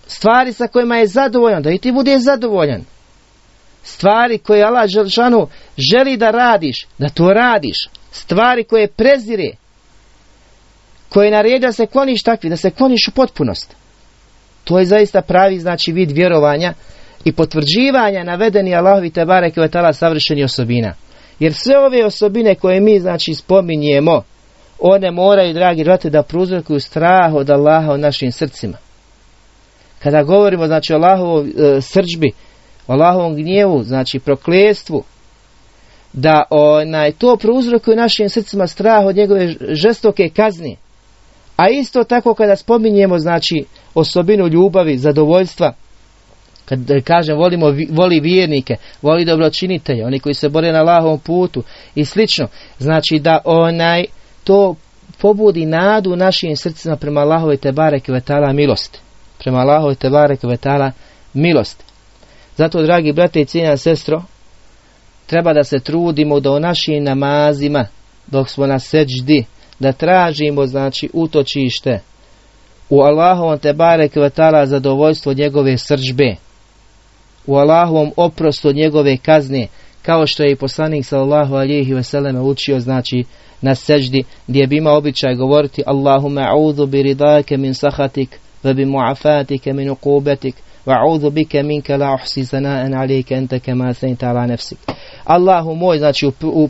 Stvari sa kojima je zadovoljan, da i ti bude zadovoljan. Stvari koje Allah Đelešanu želi da radiš, da to radiš. Stvari koje prezire, koje naređa da se kloniš takvi, da se kloniš u potpunost. To je zaista pravi znači vid vjerovanja i potvrđivanja navedeni Allahovi te ve savršeni osobina. Jer sve ove osobine koje mi znači spominjemo, one moraju, dragi brate, da prouzrokuju strah od Allaha u našim srcima. Kada govorimo znači o Allahovoj e, srđbi, o Allahovom gnjevu, znači proklestvu, da onaj, to prouzrokuje našim srcima strah od njegove žestoke kazni. A isto tako kada spominjemo znači osobinu ljubavi, zadovoljstva, kad kažem volimo, voli vjernike, voli dobročinitelje, oni koji se bore na lahom putu i slično. Znači da onaj to pobudi nadu u našim srcima prema Allahove Tebare Kvetala milosti. Prema Allahove Tebare Kvetala milosti. Zato, dragi brate i cijenja sestro, treba da se trudimo da u našim namazima, dok smo na seđdi, da tražimo, znači, utočište u Allahovom te bare kvetala zadovoljstvo njegove srđbe, u Allahovom oprostu njegove kazne, kao što je i poslanik sallallahu alihi veseleme učio, znači na seždi, gdje bi imao običaj govoriti Allahumma a'udhu bi ridake min sahatik, ve bi mu'afatike min uqubetik, Wa'udhu bike minke la uhsi zana'an alike ente kema ala nefsik. Allahu moj, znači u, u,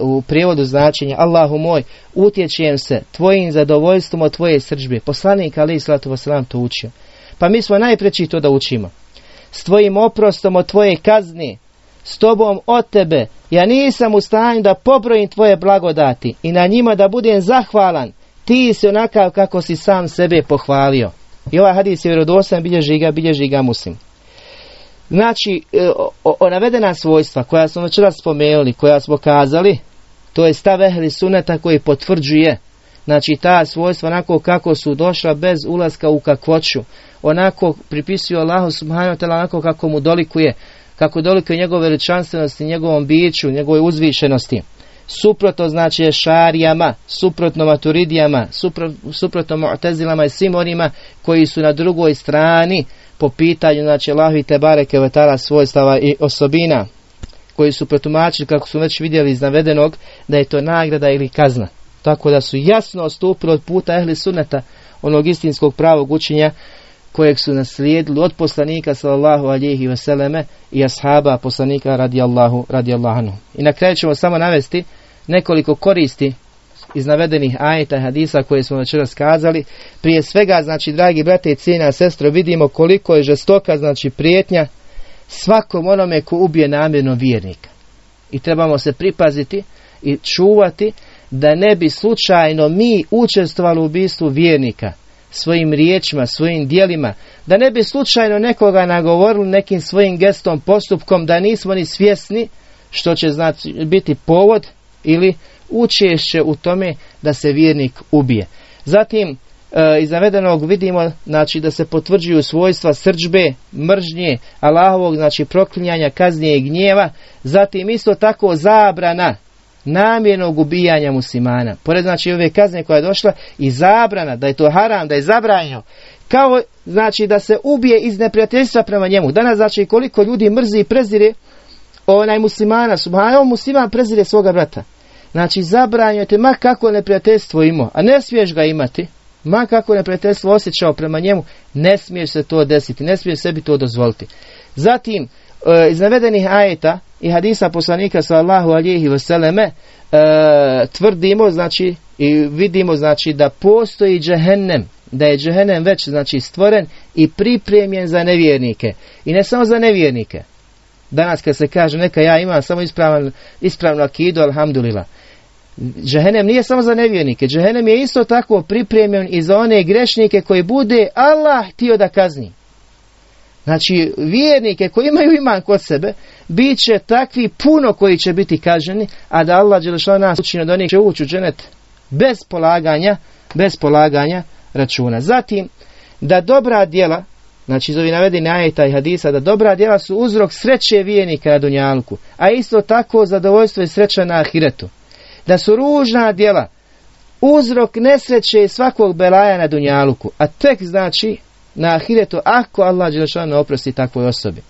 u, prijevodu značenja, Allahu moj, utječem se tvojim zadovoljstvom od tvoje sržbe. Poslanik ali salatu wasalam to učio. Pa mi smo najpreći to da učimo. S tvojim oprostom od tvoje kazne, s tobom od tebe, ja nisam u stanju da pobrojim tvoje blagodati i na njima da budem zahvalan, ti si onakav kako si sam sebe pohvalio. I ovaj hadis je vjerodostan, bilježi ga, bilježi ga muslim. Znači, e, o, o, navedena svojstva koja smo večeras spomenuli, koja smo kazali, to je stav ehli suneta koji potvrđuje Znači ta svojstva onako kako su došla bez ulaska u kakvoću. Onako pripisuju Allahu subhanahu wa ta'ala onako kako mu dolikuje. Kako dolikuje njegove veličanstvenosti, njegovom biću, njegove uzvišenosti suprotno znači šarijama, suprotno maturidijama, suprotno mu'tezilama i svim onima koji su na drugoj strani po pitanju znači Allahu i Tebare Kevetara svojstava i osobina koji su protumačili kako su već vidjeli iz navedenog da je to nagrada ili kazna. Tako da su jasno ostupili od puta ehli suneta onog istinskog pravog učenja kojeg su naslijedili od poslanika sallallahu alihi vseleme i ashaba poslanika radijallahu radijallahu I na kraju ćemo samo navesti nekoliko koristi iz navedenih ajeta i hadisa koje smo večeras kazali. Prije svega, znači, dragi brate i cijena sestro, vidimo koliko je žestoka, znači, prijetnja svakom onome ko ubije namjerno vjernika. I trebamo se pripaziti i čuvati da ne bi slučajno mi učestvovali u ubistvu vjernika svojim riječima, svojim dijelima, da ne bi slučajno nekoga nagovorili nekim svojim gestom, postupkom, da nismo ni svjesni što će znači biti povod ili učešće u tome da se vjernik ubije. Zatim, e, iz navedenog vidimo znači, da se potvrđuju svojstva srđbe, mržnje, Allahovog, znači proklinjanja, kaznije i gnjeva, zatim isto tako zabrana namjernog ubijanja muslimana. Pored znači ove kazne koja je došla i zabrana, da je to haram, da je zabranjeno. Kao znači da se ubije iz neprijateljstva prema njemu. Danas znači koliko ljudi mrzi i prezire onaj muslimana, subhanahu musliman prezire svoga brata. Znači zabranjujete ma kako neprijateljstvo imao, a ne smiješ ga imati, ma kako neprijateljstvo osjećao prema njemu, ne smiješ se to desiti, ne smiješ sebi to dozvoliti. Zatim, e, iz navedenih ajeta i hadisa poslanika sallahu alihi vseleme e, tvrdimo, znači, i vidimo, znači, da postoji džehennem, da je džehennem već, znači, stvoren i pripremljen za nevjernike. I ne samo za nevjernike. Danas kad se kaže neka ja imam samo ispravan, ispravnu akidu, alhamdulillah. Džehennem nije samo za nevjernike. Džehennem je isto tako pripremljen i za one grešnike koji bude Allah htio da kazni. Znači, vjernike koji imaju iman kod sebe, bit će takvi puno koji će biti kaženi, a da Allah Đelešan nas učini od onih će ući u dženet bez polaganja, bez polaganja računa. Zatim, da dobra djela, znači iz ovih navedeni ajeta i hadisa, da dobra djela su uzrok sreće vijenika na Dunjalku, a isto tako zadovoljstvo i sreća na Ahiretu. Da su ružna djela uzrok nesreće svakog belaja na Dunjaluku, a tek znači na ahiretu ako Allah Đelešanu oprosti takvoj osobi.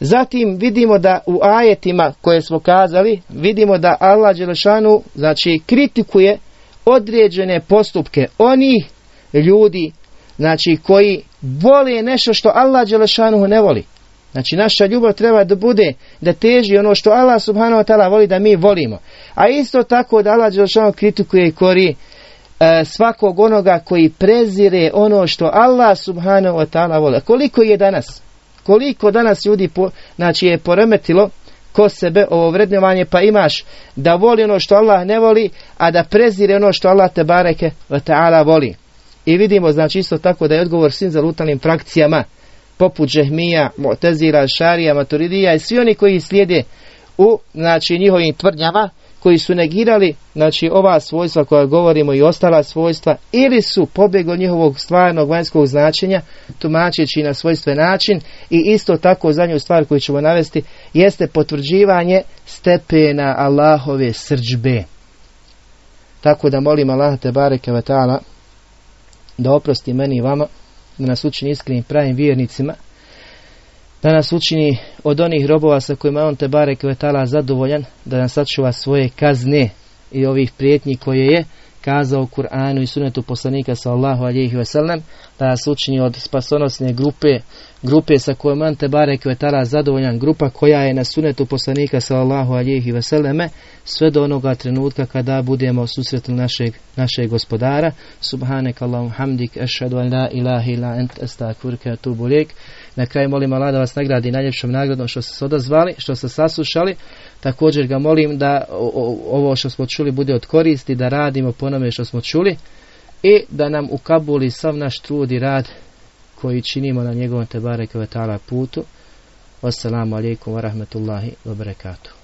Zatim vidimo da u ajetima koje smo kazali, vidimo da Allah Đelešanu znači kritikuje određene postupke onih ljudi znači koji vole nešto što Allah Đelešanu ne voli. Znači naša ljubav treba da bude da teži ono što Allah subhanahu wa ta'ala voli da mi volimo. A isto tako da Allah Đelešanu kritikuje i kori E, svakog onoga koji prezire ono što Allah subhanahu wa ta'ala vole. Koliko je danas? Koliko danas ljudi po, znači je poremetilo ko sebe ovo vrednovanje pa imaš da voli ono što Allah ne voli, a da prezire ono što Allah te bareke wa ta'ala voli. I vidimo znači isto tako da je odgovor svim zalutalim frakcijama poput Džehmija, Motezira, Šarija, Maturidija i svi oni koji slijede u znači njihovim tvrdnjama koji su negirali znači ova svojstva koja govorimo i ostala svojstva ili su pobjegli od njihovog stvarnog vanjskog značenja tumačeći na svojstven način i isto tako zadnju stvar koju ćemo navesti jeste potvrđivanje stepena Allahove srđbe. Tako da molim Allah te bareke da oprosti meni i vama, da nas učini iskrenim pravim vjernicima, da nas učini od onih robova sa kojima on te bare kvetala zadovoljan, da nas sačuva svoje kazne i ovih prijetnji koje je kazao u Kur'anu i sunetu poslanika sallahu alihi wasallam, da nas učini od spasonosne grupe, grupe sa kojom on te bare kvetala zadovoljan, grupa koja je na sunetu poslanika sallahu alihi wasallame, sve do onoga trenutka kada budemo susretni našeg, našeg gospodara. Subhanek Allahum hamdik, ešhadu an la ilaha ila ent, estakvirke, atubu lijek. Na kraju molim Allah da vas nagradi najljepšom nagradom što ste se odazvali, što ste saslušali. Također ga molim da ovo što smo čuli bude od koristi, da radimo po što smo čuli i da nam u Kabuli sav naš trud i rad koji činimo na njegovom tebare kvetala putu. Wassalamu alaikum wa rahmatullahi wa barakatuh.